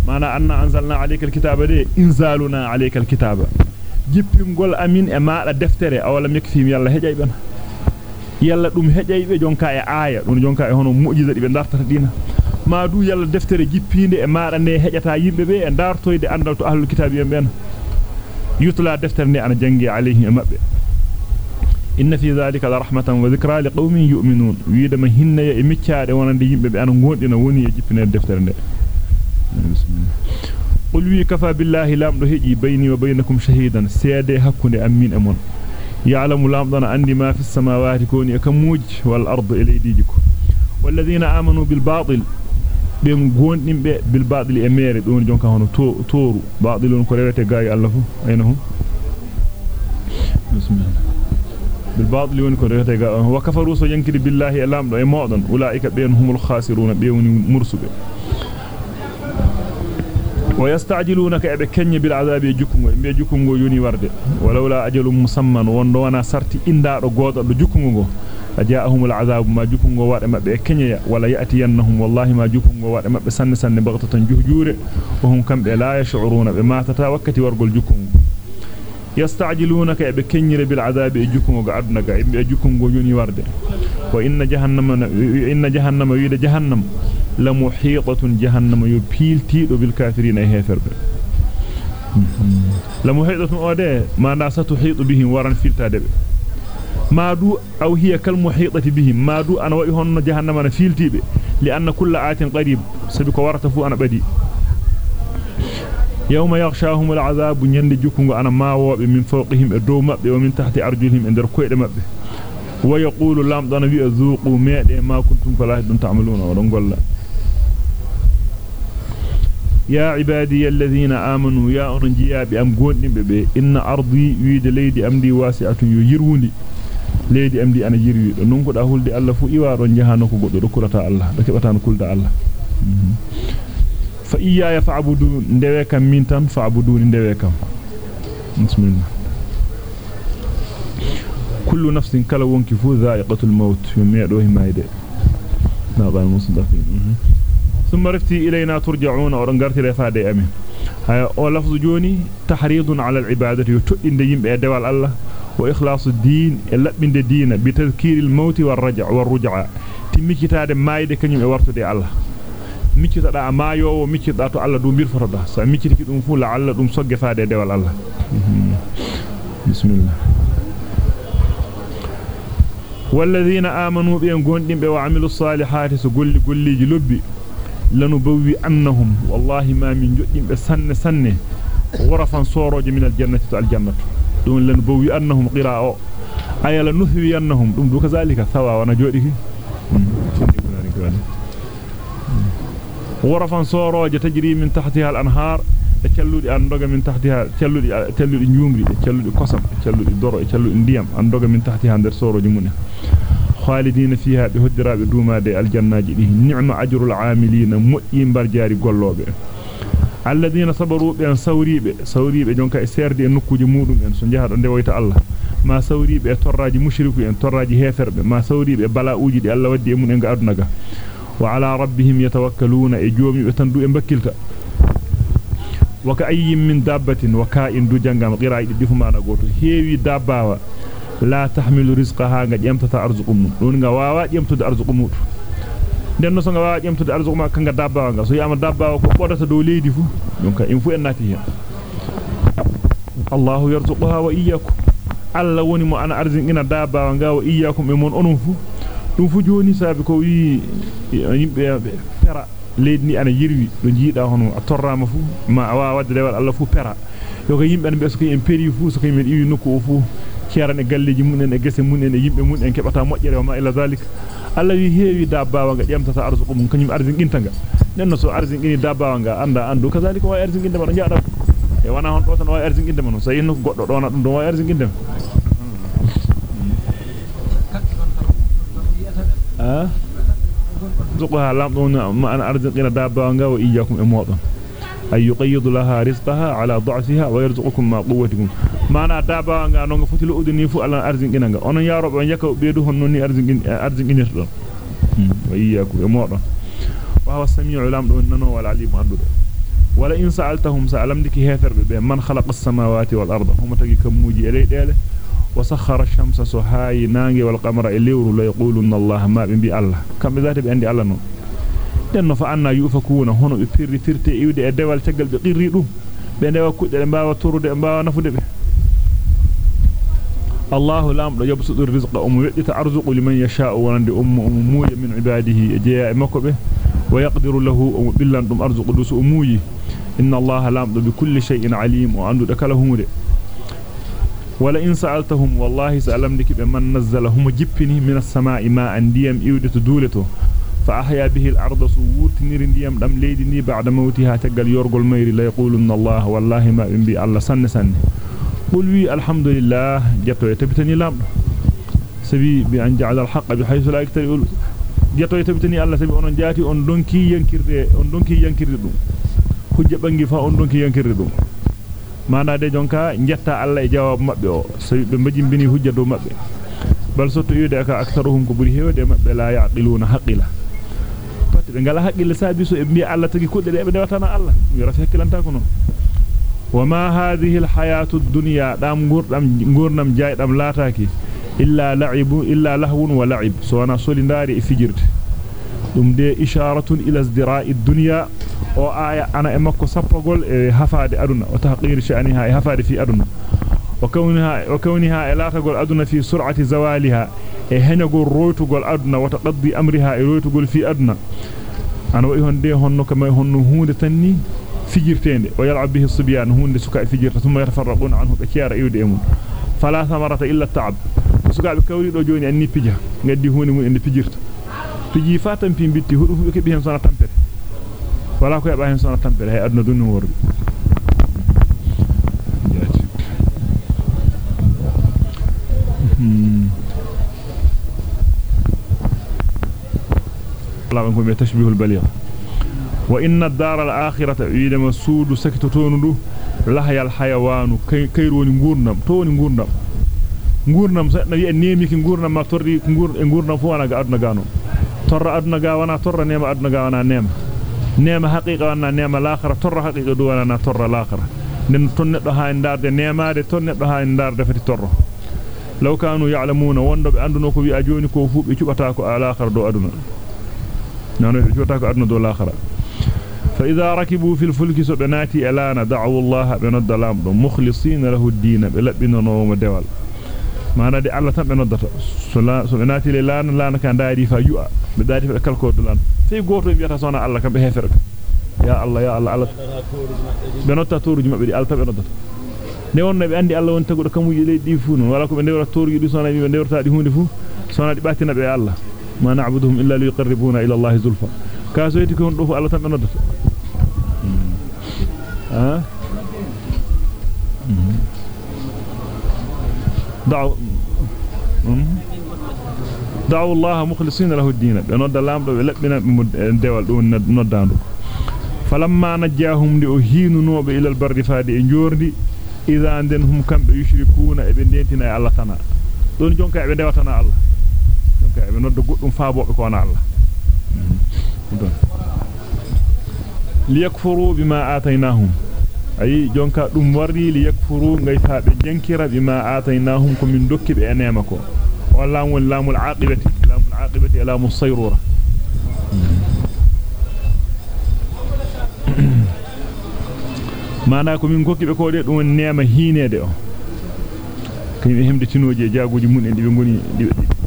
mana anna anzalna alayka alkitaba de inzaluna alayka alkitaba jippingol amin e maada deftere awalam yakfihim yalla hejay ben yalla dum hejay be jonka e aya dum jonka e hono mu'jiza dibe dartata dina ma du yalla deftere jippinde e maada ne hejata yimbe be e dartoyde andal to ahlul kitabi en ben yutla deftere ne ana jangi alayhi mabbe إن في ذلك لرحمة وذكرى لقوم يؤمنون. ويدما هن يمتشار وأنا دي يمبب أنا نقول إنا وني يجب في الدفتر قل وي كفى بالله لام رهي بيني وبينكم شهيدا. سيادة حقوني أمين أمون. يعلم لام دانا أني ما في السماوات كوني أكموج والأرض إلي ديجكم والذين آمنوا بالباطل بين غونديم بي بالباطل أمير دون جونكا هونو تورو. باطلون كوريتي غاي الله اينهم بسم الله. Gaay wa kafaru so yankidi billahi e lamdo e modon ulaika ben humul khasiruna be woni mursube ويستعجلونك أبي كني بالعذاب جكونغو امبي جكونغو يوني ورده ولولا أجل مسمى وندو وأنا سرتي اندادو غودو جكونغو أجاءهم العذاب ما جكونغو واده مابbe كنيا ولا يأتينهم والله ما جكونغو واده مابbe سن سن بغتة جهجوره وهم كم لا يشعرون بما يستعجلونك ابي كنير بالعذاب ادنا غا امبي جكونغو يوني ورده وإن جهنم إن جهنم ويد جهنم لمحيطة جهنم يبيلتيدو بالكافرين هيفرب لمحيطة أوده ما ناسا تحيط بهم وران فيلتا دبي مادو أو هي كالمحيطة بهم مادو أنا وإهن جهنم أنا فيلتيب لأن كل آت قريب سبك ورتفو أنا بدي. يوم يغشاهم العذاب نيند جوكو أنا ما وب من فوقهم الدو مبه ومن تحت أرجلهم اندر كويد مبه ويقول لام دون بي ذوقوا ميد ما كنتم فلا تعملون ودون غلا يا عبادي الذين آمنوا يا أرنجيا بأم قوندين ببي إن أرضي ويد ليدي أمدي واسعة يجيروني. ليدي أمدي أنا جيروي نونكو دا هولدي الله فو إيوارو جهانوكو قدو ركولتا الله دكبتان كولتا الله. فإيايا فاعبدوا ندويكم من تن فاعبدوا ندويكم بسم الله كل نفس كلا وونكي فو ذائقة الموت يميدو همايده نابا المصدفين ثم رفتي إلينا ترجعون ورنغرتي لفادي أمين هيا أو لفظ جوني تحريض على العبادة يتؤين دي يمبئ دوال الله وإخلاص الدين اللبن الدين بتذكير الموت والرجع والرجع تمكتاد مايده كنيم ورتو دي الله ميكيتا دا مايو ميكيتا تو الله دو مير فردا سا ميكيتي دوم فو لعل دوم سوغ فادي ديوال الله بسم الله والذين امنوا بين غوندين بي وعملوا الصالحات سغولي غولي لوبي لانو بوي انهم والله ما من جودين بي سن سن غرفا سوروج من الجنه تو الجنه دون لانو بوي انهم قراء ايلا نثوي انهم دوم دو كذلك ثوا وأنا جودي Thank you. Min tahtiha al-anhar e celludi andoga min tahtiha celludi celludi njumri e celludi kosam celludi doro e celludi ndiyam andoga min tahtiha der soroje mun khalidina fiha bi huddirabe duumade aljannaji di ni'ma ajrul amilina moƴƴi barjaari gollobe alladina sabaru be sawribe sawribe jonka e serde e nokkuji mudum en so jahaado ndewoyta Allah ma sawribe e torraji mushriku en torraji heferbe ma sawribe balauji di Allah e e e wa ka'in du jangam qira'i difu mana goto heewi dabbawa la tahmilu rizqaha nga jemtata arzuqum don nga wawa jemtude arzuqum den no so nga wawa jemtude arzuqum kanga dabbawa nga so yama dabbawa ko bodata do leydi fu donc in fu en nati hen Allahu yarzuquha wa iyyakum alla woni mo ana arzingina dabbawa nga wa iyyakum e mon onon fu dum fu joni sabi ko wi yimbe pera leydi ni ana yirwi do jiida hono a torrama fu ma awa wadde dewal Allah fu pera yo ko yimbe en be so ko en peri fu so ko men iwi nokku o fu ceerane galleji mun en e gese mun en e yimbe mun en kebata mojjere ma ila zalik Allah wi heewi dabbawa nga jemtata arzuqu mun kanyum arzinginta nga nenno so arzingini dabbawa nga anda andu kazalika wa arzinginde ma jaada e wana hon do tan wa arzinginde ma no so yinno goddo dona dum do wa arzinginde رزقها لامدون ما أنا أرزقنا دابا وإياكم لها رزقها على ضعفها ويرزقكم ما قوتكم ما أنا دابا نونغ فتل أدني فو ألا أرزقنا أنا يا رب أن يكو بيدو هنوني أرزقنا وإياكم إموضا وهو السميع لامدون ننو والعليم أندو ولا إن سألتهم سألمدك هيثر من خلق السماوات والأرض هم تجي كموجي إليه ديله وسخر الشمس سهاي نانغي والقمر إليور ليقولون الله ما بنبي الله. كم ذات بأندي الله نو. لأنه فأنا هون هنا بفير فيرتي إيودي أدوال تقل بقير ريلو بأنه وكوت الأنباء وطور الأنباء ونفد به الله لام لا يبسط الرزق أم يؤتي أرزق لمن يشاء ونند أم أم موية من عباده. جياء مكبه ويقدر له أم بلان أرزق دوس أموي إن الله لام بكل شيء عليم وعنده دكاله هموده wala in sa'altahum wallahi sa'alamdiki be man nazzalahum jippini min as-sama'i ma'an diyam iwdatu duleto fa ahya bihi al-ardha suwurtiniri diyam dam leydi ni ba'da mawtiha tagal yorgol mayri la yaqulunna Allah wallahi ma bi Allah sanne sanne qul wi alhamdulillah jetto e tabitani lamdo sabi bi an ja'ala al-haqqa bi haythu la yaktari jetto e tabitani Allah sabi onon jaati on donki yankirde on donki yankirde dum hujja bangi fa on donki yankirde dum mana de jonka jetta alla e jawab mabbe o so be mbajimbini hujja do mabbe bal sotto yude ka aktaruhum ko buri hewde mabbe la yaqiluna haqila pat be ngala haqila sabi so e bi alla tagi kudde de be dewatana alla mi rafi hakkilanta ko non wama hadhihi alhayatu ad-dunya dam gurdam gurnam jaydam lataki illa la'ibu illa lahwun wa la'ib so wana solindari e fijirde dum de isharatun ila izdira'i ad-dunya o aya ana e makko sappogol e hafaade aduna o tahqir sha'niha e hafaade fi aduna وكونها وكونها إلا تقول أدنى في سرعة زوالها هنقول رويتقول أدنى وتقضي أمرها رويتقول في أدنى. أنا وإيهن دي هنو كما يهن هون تني فجرتين ويلعب به الصبيان هون سكاء فجرت ثم يتفرقون عنه بكيار أيود إيمون. فلا ثمرة إلا التعب. سكاء بكوري دو جوني أني بجه ngadi hunde mun en pijirta tuji fa tampi mbitti hudu fudu kebi hen sona tampere. Wala ko yaba hen sona tampere وإن الدار الآخرة إذا مسود سكت توندو لها الحيوان كيروني غورنام توني غورنام غورنام سنبي نيمي كي غورنام ما توري غور غورنام فو انا غادنا torra aduna ga wana torra neema aduna ga wana neema neema haqiqa wana neema laakhira torra haqiqa du wana torra laakhira nen ton neddo ha ndarde neemaade ton neddo ha fati torro law kanu ya'lamuna wondo be anduno ko wi a joni ko fu be cubata ko laakhira do aduna nanu be cubata ko aduna do laakhira فإذا ركبوا في الفلك سبناتي ألانا دعوا الله بنود لامدو مخلصين له الدين بلبنا نوم دوال mana de Allah tan be noddata so la so be naati le laana laana ka daari fa yu'a be daari fa kalko dulan sey goto e biata sona Allah kam be hefere ya Allah ya Allah Allah be notta toruji mabbe di alta be noddata ne wonno be andi Allah won tagudo kamuji leydi fu non wala ko be dewra toruji du sona be dewrta di hunde fu sona di batina be Allah ma na'buduhum illa liqarribuna ila Allah zulfa ka so yiti ko do fu Allah tan be noddata ha دعوا دعوا الله مخلصين له الدين. بنود لامدو لبنا ديوال دو نوداندو فلما نجاهم هينونوبه إلى البر فادي نجوردي إذا عندهم كم يشركون إبن دينتنا الله تنا. دون جونكا إبن ديوتنا الله. جونكا إبن نود غدوم فابوبه كون الله. ليكفروا بما آتيناهم. Ay jonka dum warri li yakfuru ngayta be jankira bima atainahum ko min dokki be enema ko wala wal lamul aqibati lamul aqibati lamul sayrura mana ko min gokki be ko de dum neema hinede o kaybe hemde tinoje jaaguji mun en dibe ngoni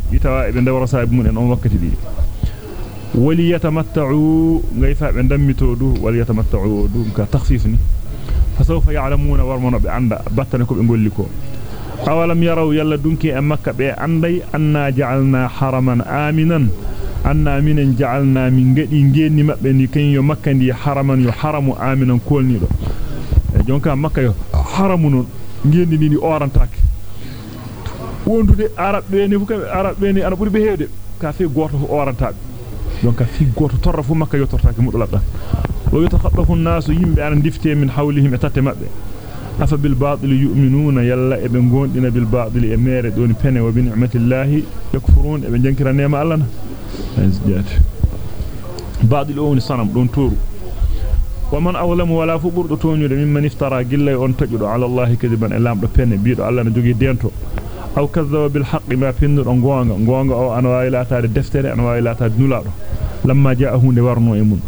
di tawa be ndawra saabi mun en on wakkati di wali yatamatta'u ngayfa be dammito du wali yatamatta'u du ka takhfifni فسوف يعلمون ورمنا بأندا بطنكم بنقول لكم. أولم يروا يلا دنكي أمك بأندي أنا جعلنا حرما آمنا. أنا من جعلنا من قدي نجيني مبني كن يمكن دي حرما يحرم آمنا كولني دو جونكا مكة حرم نجيني ني أورانتاك wondude arab beeni fuka arab beeni ana buri be heewde ka fi goto oranta donc fi goto torra fu makka yotortaake mudulada ويتخطف الناس يمبي أن دفتي من حولهم اتتمأ أفبالباطل يؤمنون يلا إبن قوندنا بالباطل أمير دون بني وبنعمة الله يكفرون. إبن جنكر نعمة الله ازداد باطل اون صنم دون تورو. ومن أظلم ولا فبرد تونيو ممن افترى قلة أن تجد على الله كذبا. إلا أمر بني بيد الله نجوغي دينتو. أو كذب بالحق ما فيندر أن غوانغ غوانغ أو أنواع لا تاري دفتر. أنواع لا تاري نولارو. لما جاءه نورنو إمون.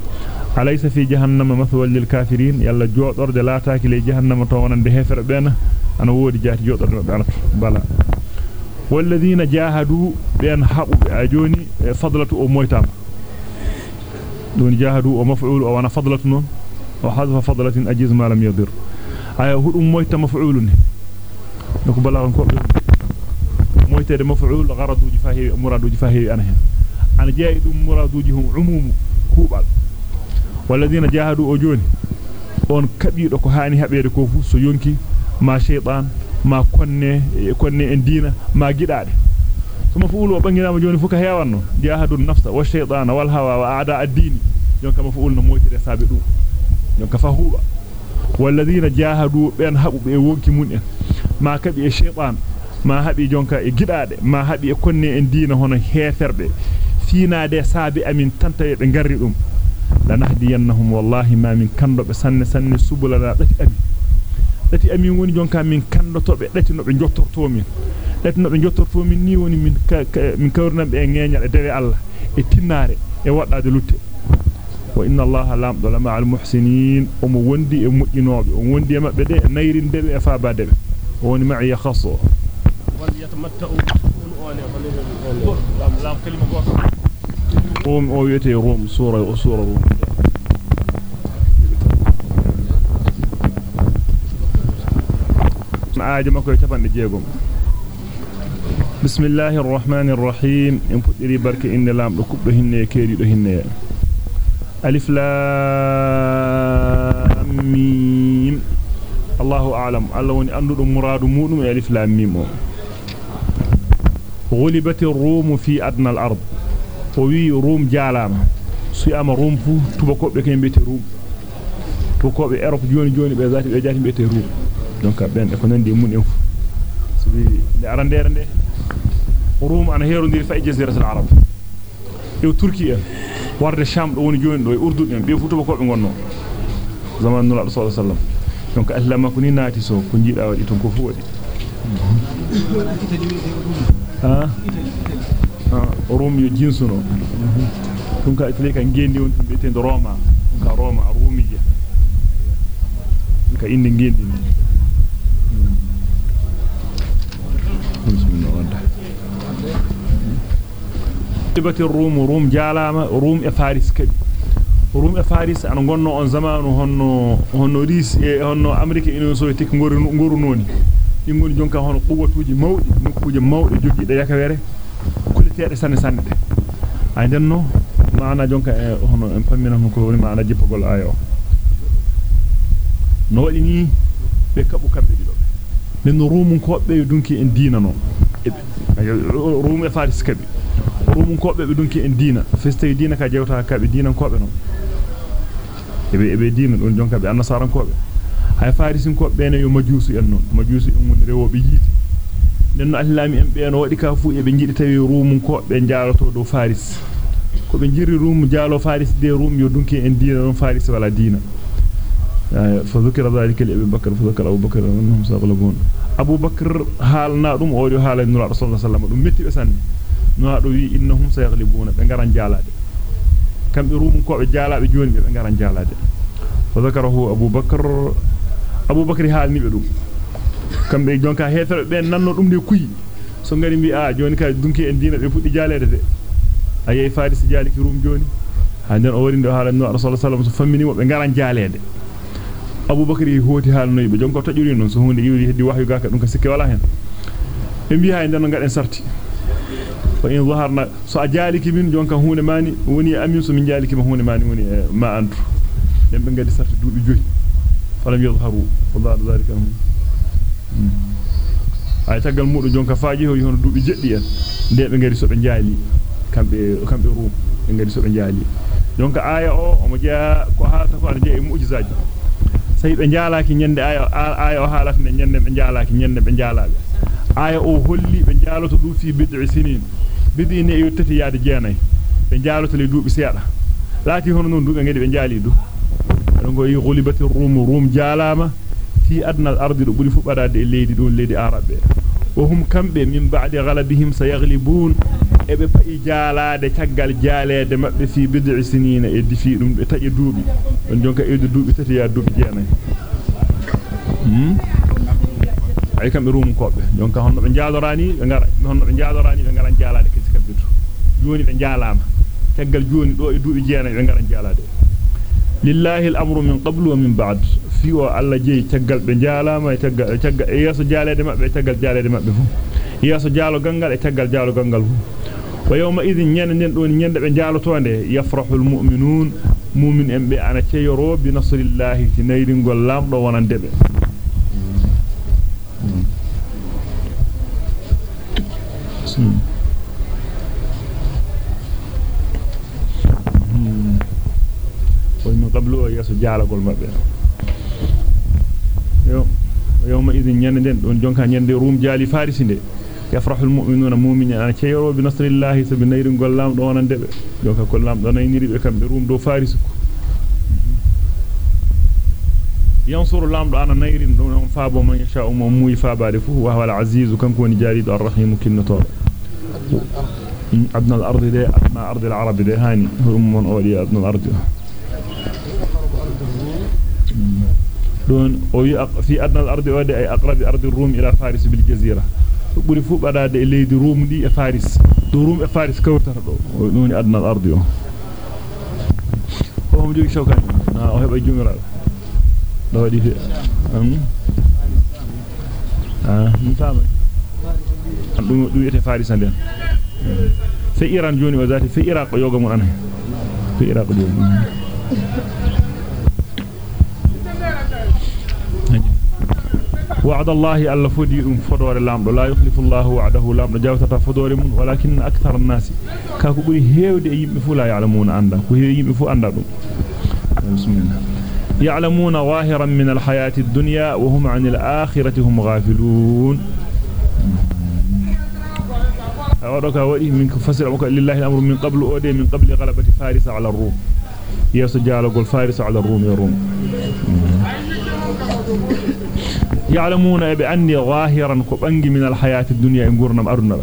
أليس في جهنم مثوى للكافرين يلا جودر de laataaki le jahannama to wonande hefere bena ana wodi jaati jodor be bala walladheena jahadu ben habu ajoni fadlatu o moytam don jahadu o maf'ul o wana fadlatu non o hadfa fadlatin ajiz ma lam yadir aya hudum moyta maf'ulun doko balagan ko moytede maf'ul garaduji fahi muraduji fahi ana hen walladina jahadu o joni on kabido ko hani habede ko fu so yonki ma shaytan ma konne konne en diina ma gidade suma fuulu o banginaama joni fu ka hewanno jahadu nafsa wa shaytana wal hawa wa aada ad-din jonka ma fuulu no moytire saabe dum jonka fa huwa walladina jahadu ben habu be wonki mun en ma kabi e shaytan ma habi jonka e gidade ma habi e konne en diina hono heferbe fiinaade saabe amin tantaye be garri dum lanahdiyannahum wallahi ma min kandobe sanne sanne subulana dati ami dati ami woni jonka min kandotobe dati no be jottorto min dati no be jottorto min ni woni min min kawrnam be ngeñal e dewe Allah e tinnare e waddade lutte wa inna allaha lam dolama al muhsinin o mo wondi e mujjinobe o wondi e mabbe de nayrindebe e faabaadebe woni ma'i khasso wal yatamatta'u lam lam kalima goto روم أو يتي روم سورة وصورة روم. بسم الله الرحمن الرحيم. إن فتري برك إن لام لكب هن كيري دهن ألف لام ميم. الله أعلم. الله وني اندو دو مراد مودوم ألف لام ميم. غلبت الروم في أدنى الأرض. الأرض وي روم جالام سي أما روم فو تبكوب كاين بيتي روم تبكوب أوروب جوني جوني be zati be jati bete روم donc ben ko nandi mun en fu sabi le arandere nde روم ana herondiri fa jaziratul arab e turki en warde sham do woni joni do e urdu en be fu tubakoobe gonno zaman nula sallallahu alaihi wasallam donc allah makko ni naati so ko jida wadi ton ko fu wadi ha itali kan gendi won be tendo roma ka roma rumiya ka inde gendi ni bismillah wanda tibati rum rum jalama rum e faris kadi rum e faris an gonno on zamanu honno honno ris e honno amerique union soviétique ngoru ngoru noni ingoni jonka hono quwwatuji mawdi nokkuje mawde joggiide yakawere kuliteede sanne sanne de ay denno maana jonka e hono en pammina ko woni maana jippagol ayo no wadi ni be kabu kambe dido be no rumun ko be dunki en diina non rumu e faris kabi rumun ko be dunki en diina feste diina ka jewta kabe diinan ko be non ebe ebe diina don jonka be annasaran ko be hay farisin ko bene yo majusu en non majusu en woni rewobe yiti nenno allami en be no wadi ka fu e be jidi tawi rumun ko be jaaloto do faris ko be jiri rumu jaalo faris de rum yo dunki en diina non faris wala diina fa dhukira dhalika li abi bakr fa dhukira abu bakr annahum saghlabun abu bakr halna dum o do haala nura rasulullah sallallahu alaihi wasallam dum metti be sanne no do wi innahum sayaghlibuna be ngaran jaalade kambe rumun ko be jaalaabe joni be ngaran jaalade fa dhakarahu abu bakr Abu Bakri haalni be dum kambe jonka hefere be nanno dum de kuyi so ngari bi a joni ka dunki en diina be fuddi jaalede de ayay faris jaaliki rum joni handen o warinde haala no rasul sallallahu alaihi wasallam mo be ngaran jaalede Abu Bakri hoti haalno be jonka tajuri non so hunde yiwri heddi wahyu gaka dum ka sikke wala hen be bi ha den ngaden sarti fa in zaharna so jaaliki min jonka hunde mani woni amin so min jaaliki ma hunde mani woni ma antu den be ngadi sarti duubi joyi falam yadhharu wadar dhalika ay tagal mudu jonka faaji ho hono dubi jeddi en de be ngari so be jaali kambe kambe rum be ngari so be jaali jonka aya o o mo jaa ko haalata ko ada jee mu'jizaji sai be jaalaaki nyande aya aya o haalata ne nyande be jaalaaki nyande be jaalaabe aya o holli be jaaloto du fi bid'i sinin bid'i ne yottati yaade jeenay be jaaloto le duubi seeda laati hono non duube ngadi be jaali du ngo yi gulibati rum rum jalama fi adna al-ardi do buri fu badade e leydi don leydi arabe o hum kambe min ba'di ghalabihim sayaghlibun ebe pa'i jalade taggal jalede mabbe fi bid'i sinina e difi dum be taje duubi don jonka e duubi tati ya duubi jeenay hmm ay kambe rum kobbe jonka honno be jaalorani be ngara honno be jaalorani be ngara jalade kesi kambe to joni be jalama taggal joni do e duubi jeenay be ngara jalade al-amru min qablu wa min ba'd fi wa alla jeey tagal be jaalama e tagal tagal e yaso jaalede mabbe e tagal jaalede mabbe fu yaso jaalo gangal e tagal jaalo gangal fu wa yawma idhin nyande den don nyande be jaalotonde yafrahu al-mu'minun mu'min en be ana ceyoro bi nasrillahi tinayringol lamdo wonande be من قبل يسو جالغول مابbe yo yawma idin nyanden don jonka nyande rum jali farisi de yafrahu almu'minuna mu'minina ana ceyro bi nasrillahi sabi nayri gollam do wonande be jonka kollam do nayniri be kambe rum do farisi ko yansuru lamdo ana nayri don faabo man yasha um muy faabade fu wa wal aziz kanko woni jarido arrahim kinnato adna al-ard de adna ard al-arab de hani hum mon awli adna al-ard دون اوي في أدنى الأرض اودي أي أقرب أرض الروم إلى فارس بالجزيرة. بوري فو باداد لي دي روم دي فارس. دو روم فارس كورتر دو. دون أدنى الأرض يو. قوم جوي شوكان نا اوه با جومرا دو دي في أم؟ آه نتاما دو دو يته فارس اندن في إيران جوني وذاتي. في العراق يوغمو أنا. في العراق دي وعد الله ألا فدي أم فدور لامدو لا يخلف الله وعده لامدو جاوتتا فدور من ولكن أكثر الناس كاكو بري هيود لا يعلمون عندا كو يمبي فو الله. يعلمون ظاهرا من الحياة الدنيا وهم عن الآخرة هم غافلون. أودك ودي من فسر لله الأمر من قبل أودي من قبل غلبة فارس على الروم. يسجال قول فارس على الروم يا روم. يعلمون بأني ظاهرا كبنجي من الحياة الدنيا إن قرنا أرنا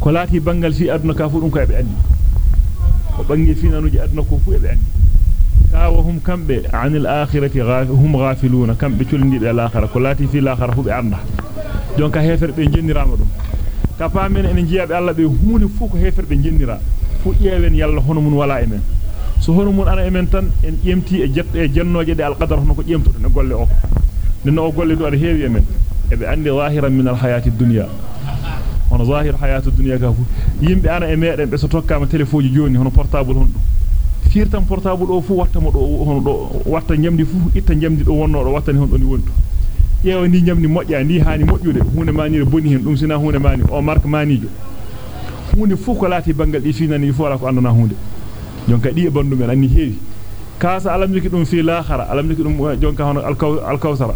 كلاتي بنجل في أدنى كافرون كأبعني كبنجي فينا نجي أدنى كفو بأني. كاوهم كم عن الآخرة غاف هم غافلون. كم بتولني بالآخرة. كلاتي في الآخرة هو بأرنا. دونك هيفر بنجني رامدون كفامين إن جياب الله بهوني فوق هيفر بنجني ƴeewen yalla hono mun wala e men so hono mun ana e men tan en ƴemti e jet e jannooje de alqadar hono ko ƴemtude ne golle o nino o golle do ar heewi e men e be andi zahiran min alhayati dunya hono zahir hayatu dunya ka fu yimbe ana e meden be so tokkama telephone joni hono portable hon firtan portable o fu watta mo do hono do watta nyamdi fu itta nyamdi do wonno do wattani hon do ni wonto ƴeewa ni nyamdi mojja ni hani mojjude hunde mani boni hen dum sina hunde mani o marque manijo hunde fu ko laati bangal di finani fu ala ko andana hunde jonka di e bandu men anni heewi kaasa alam jiki dum fi laakhara alam jiki dum jonka hono alkawsara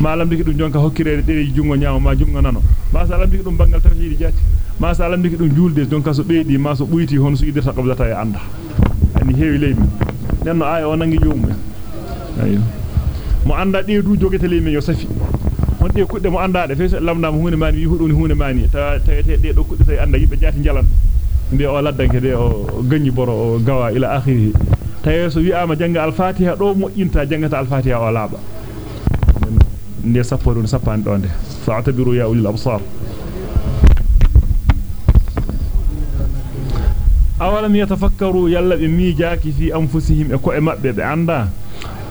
ma alam jiki dum jonka hokkirede dere jungo nyaawo ma jungo nano ma sa alam jiki dum bangal tawhidi jati ma sa alam jiki dum julde jonka so beedi ma so buyti hono so idata qablata e anda anni heewi leydi nenno ay o nangi joomu ayo mo anda de du jogete leymi yo safi on de kudde mo anda de fe lamna mo hunde mani wi huduni hunde mani ta tawete de do kudde tay anda yibbe jati jalan mbi o laddanke de o ganyi boro o gawa ila akhirih tayo so wi'ama janga al-fatiha do moƴƴinta jangata al-fatiha o laaba nde sapporu sappan donde fa'tabiru ya ulil absar awalam yatafakkaru yalla be mijaaki fi anfusihim e ko e mabbe be anda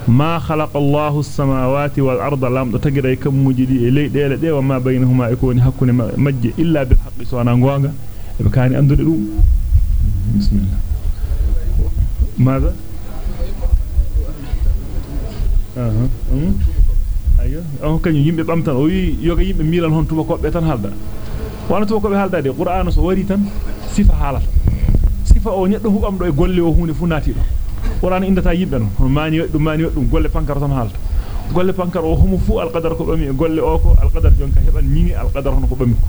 ma khalaqa Allahu as-samawati wal arda lam do tagiday kam mujidi e leydele de wa ma baynahuma e ko ni hakkune majje illa bil haqqi so wana gonga e بكان عنده الروم بسم الله. ماذا؟ أها. أمم. أيوه. أهو كان يمبي بامتا وي يوغا يمبي ميلان هون توبا كوبي تان هالدا وأنا توبا كوبي هالدا دي قرآن سو واري تان صفة حالات صفة أو نيدو هو امدو اي غولي أو هوني فوناتي دو. قران اندتا يمبي نو ماني ودو ماني ودو غولي فانكار تان هالدا غولي فانكار أو همو فو القدر كوبامي غولي أوكو القدر جونكا هبان ميمي القدر هون كوبامي كو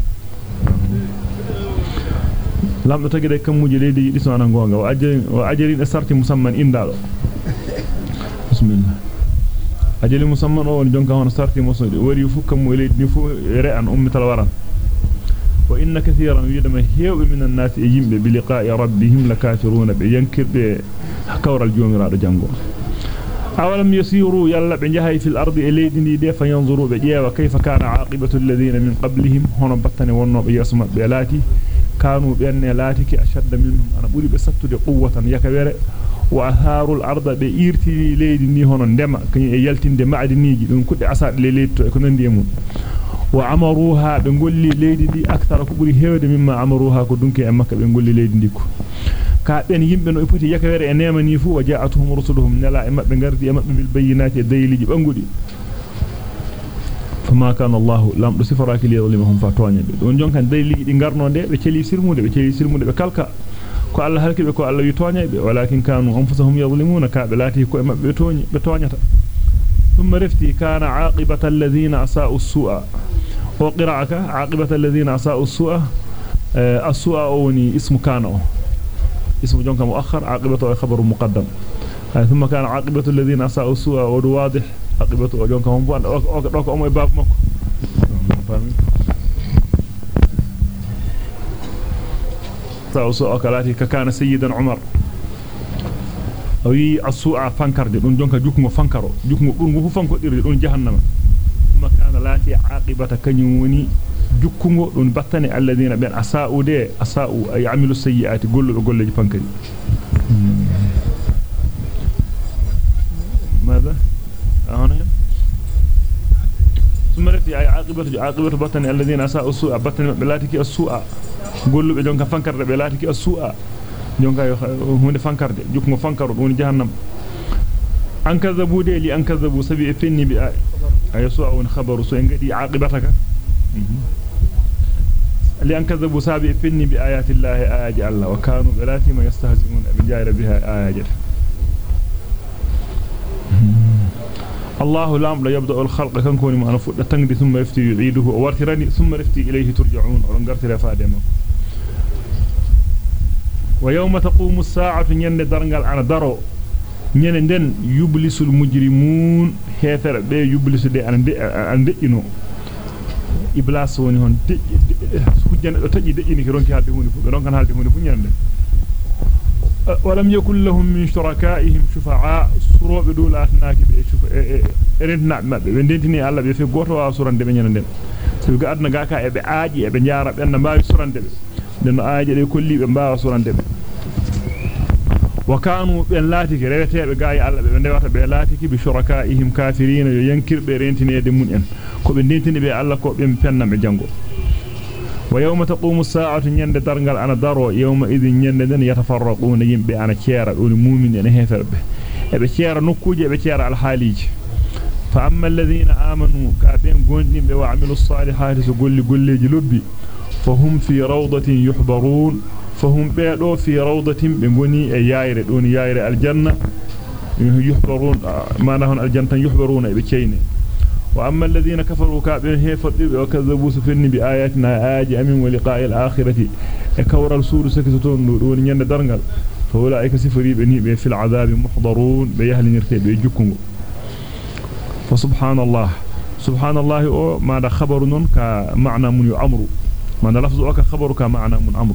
lamdo tagide kamuje leydi yidi so ana gonga wa ajri wa ajri e sarti musamman indado bismillah ajali musamman o woni jonka hono sarti musudi wari fu kam leydi ni fu re'an ummital waran wa inna kathiran yidama heewbe minan nas e yimbe bi liqa'i rabbihim lakafiruna be yankirbe kawral jomiraado jango awalam yasiru yalla be jahay fil ardi e leydi ndi de fayanzuru be jeewa kayfa kana aqibatu alladhina min qablihim hono battane wonno be yasma be laati كانوا بأن لاتك أشد منهم. أنا بولي بسطد قوة يكبر وأثاروا الأرض بإيرتي ليد نيهون اندما كن يلتين دي معد نيجي. دون كد أساد ليد كنن ديمون وعمروها بنقول لي ليد أكثر كبري هيود مما عمروها كدنك أمك بنقول لي ليد ديكو كابن يمبن yakawere e nema ni fu wajaatuhum rusuluhum nala e mabbe gardi e fama kana allah lam do sifaraki li yadhlimhum fatwanya be don jonkan dayliji di garno de be celi sirmude be celi sirmude be kalka ko allah halkibe ko allah wi tonya be walakin kanu anfusuhum yadhlimuna ka be lati ko e mabbe tonya be tonyata thumma rifti kana aqibata alladhina asa'u as-su'a wa qira'aka aqibata alladhina asa'u as-su'a as-su'a woni ismu kana اسم جونك مؤخر عاقبته خبر مقدم ثم كان عاقبة الذين أساءوا السوء واضح عاقبته جونك هم بان دوك أمي باب مكو أساءوا السوء كالاتي كان سيدا عمر o wi asu'a fankarde dun jonka jukmo fankaro jukmo burgo fu fankodirde dun jahannama makana lati aqibata kanyum woni jukkungo dun battane alladina ben asaude asau ay amilu sayyiati golludo golleji pankari ماذا هنا ثم رتي اي عاقبه عاقبه بطن الذين اساءوا السوء بطن بلاتك السوء jonka fankarde be laatiki as-su'a jonka hunde fankarde jukmo fankaro dum jahannam an kazabude li an kazabu sabi e fenni bi ay su'a won khabaru so en gadi aqibataka li an kazabu sabi e fenni bi ayati llahi ayaji allah wa kanu bilati ma yastahzimun bi jayra biha ayaji الله لام لا يبدأ الخلق كن كوني ما نفوت. تنقذ ثم يفتي يعيده. وارثني ثم رفتي إليه ترجعون. ورنقرت لا فادما ويوم تقوم الساعة ين درنق العن درو. ين دن يبلس المجرمون. هثر بي يبلس دي عن دي عن دي إنو. إبلاس وني هون دي سكوت ين تجي دي إني كرونك هالدي هوني فو كرونك هالدي هوني فو ين دن ولم يكن لهم من شركائهم شفعاء dentini alla be fe goto wa surande be nyana den sabi ga adna gaka e be aaji e jaara ben na mbaawi surande be den aaji de kolli be mbaawa surande be wa kanu ben laatiki rewetebe gaay alla be ndewata be laatiki bi shurakaihim kafirin yo yankirbe rentinede mun en ko be dentini be alla ko ويوم تقوم الساعة يند درنغال أنا دارو يوم إذن يند دن يتفرقون يمبي أنا كيارا أولي مومن أنا هيثر به. أبي كيارا نكوجي أبي كيارا الحاليج فأما الذين آمنوا كافين قوندين بي وعملوا الصالحات سقولي قولي جلوبي. فهم في روضة يحبرون. فهم بيلو في روضة بمني أياير دون ياير الجنة. يحبرون آه، ما نهن الجنة يحضرون بكيني وأما الذين كفروا كابين هيفدب وكذبوا سفن بآياتنا آج أمين ولقاء الآخرة. كور السور سكتتون دون ين درنغل. فأولئك سفري بني في العذاب محضرون بيهل نرتي بيجكم فسبحان الله. سبحان الله أو ما خبر كمعنى من يعمر. ما لفظ أو كخبر كمعنى من أمر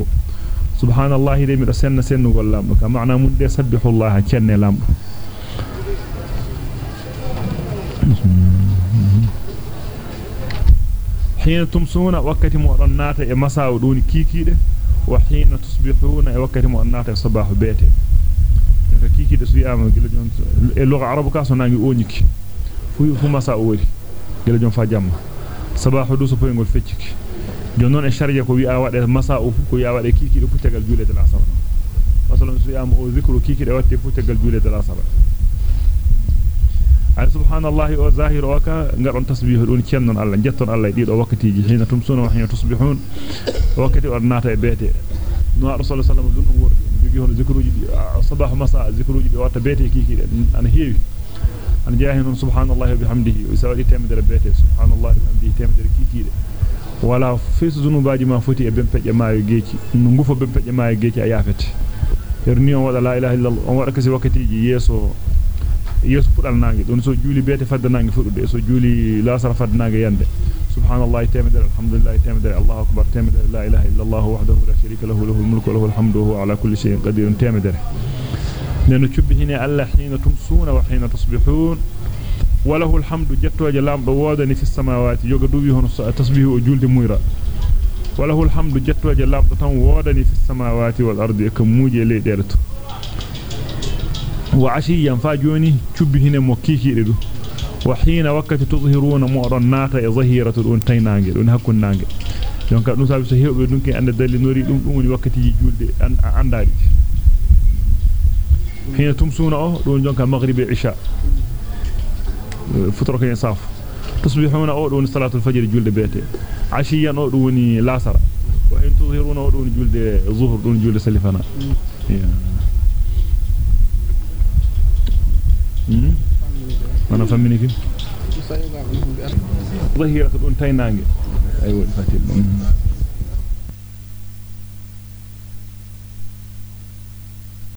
سبحان الله دي من سن سن ولا كمعنى من دي سبح الله كن لام حين تمسون وقت مؤرنات مساء دون كيكيده وحين تصبحون وقت مؤرنات صباح e sabahu du so poyngol fecciki jon non e sharja ko wi a wade masa o fu ko ya wade kiki do fu tegal jule de la sabana masalan su yama o zikru kiki de watte fu tegal jule de la sabana wa zahir wa ka ngadon tasbihu don cennon Allah jetton Allah dido wakatiji hina tumsuna wa hina tusbihun wakati ordinata e bete no rasul sallallahu alaihi wasallam dun jogi hono zikruji sabah masa zikruji be wata bete kiki an heewi an jaahi non subhanallahi wa bihamdihi wa sawadi temedere bete subhanallahi wa bihamdihi temedere kiki wala fesu zunubaji ma foti e bempeje maayo geeci no ngufo bempeje maayo geeci a yafete herni on wada la ilaha illallah on wada kasi wakatiji yeso yeso pudal nangi don so juuli bete fadda nangi fudude so juuli lasara fadda nangi yande subhanallahi temedere alhamdulillah temedere allahu akbar temedere la ilaha illa allah wahdahu la sharika lahu lahul mulku wa lahul hamdu wa huwa ala kulli shay'in qadir temedere neno cubbihini alla hina tumsuna wa hina tusbihun wa lahul hamdu jettoje lamdo wodani fi samawati yoga dubi hono tasbihu o julde muyra wa lahul hamdu jettoje lamdo tan wodani fi samawati wal ardi kam muje leydere to وعشيا فاجوني تشب هنا مكيكي ددو وحين وقت تظهرون مؤرنات ظهيرة دون تينانغ دون حكون نانغ دونك دون سابي سهيو دونك اند دالي نوري دون دون وقت جولد انداري حين تمسون أو دون جونك مغرب عشاء. فترة صاف تصبحون أو دون صلاة الفجر جولد بيت عشيا أو دوني لاسر. وان تظهرون أو دون جولد ظهر دون جولد سلفنا. yeah. أنا فهمني كيف؟ ظهيرة دون تاينانج أيوة فاتل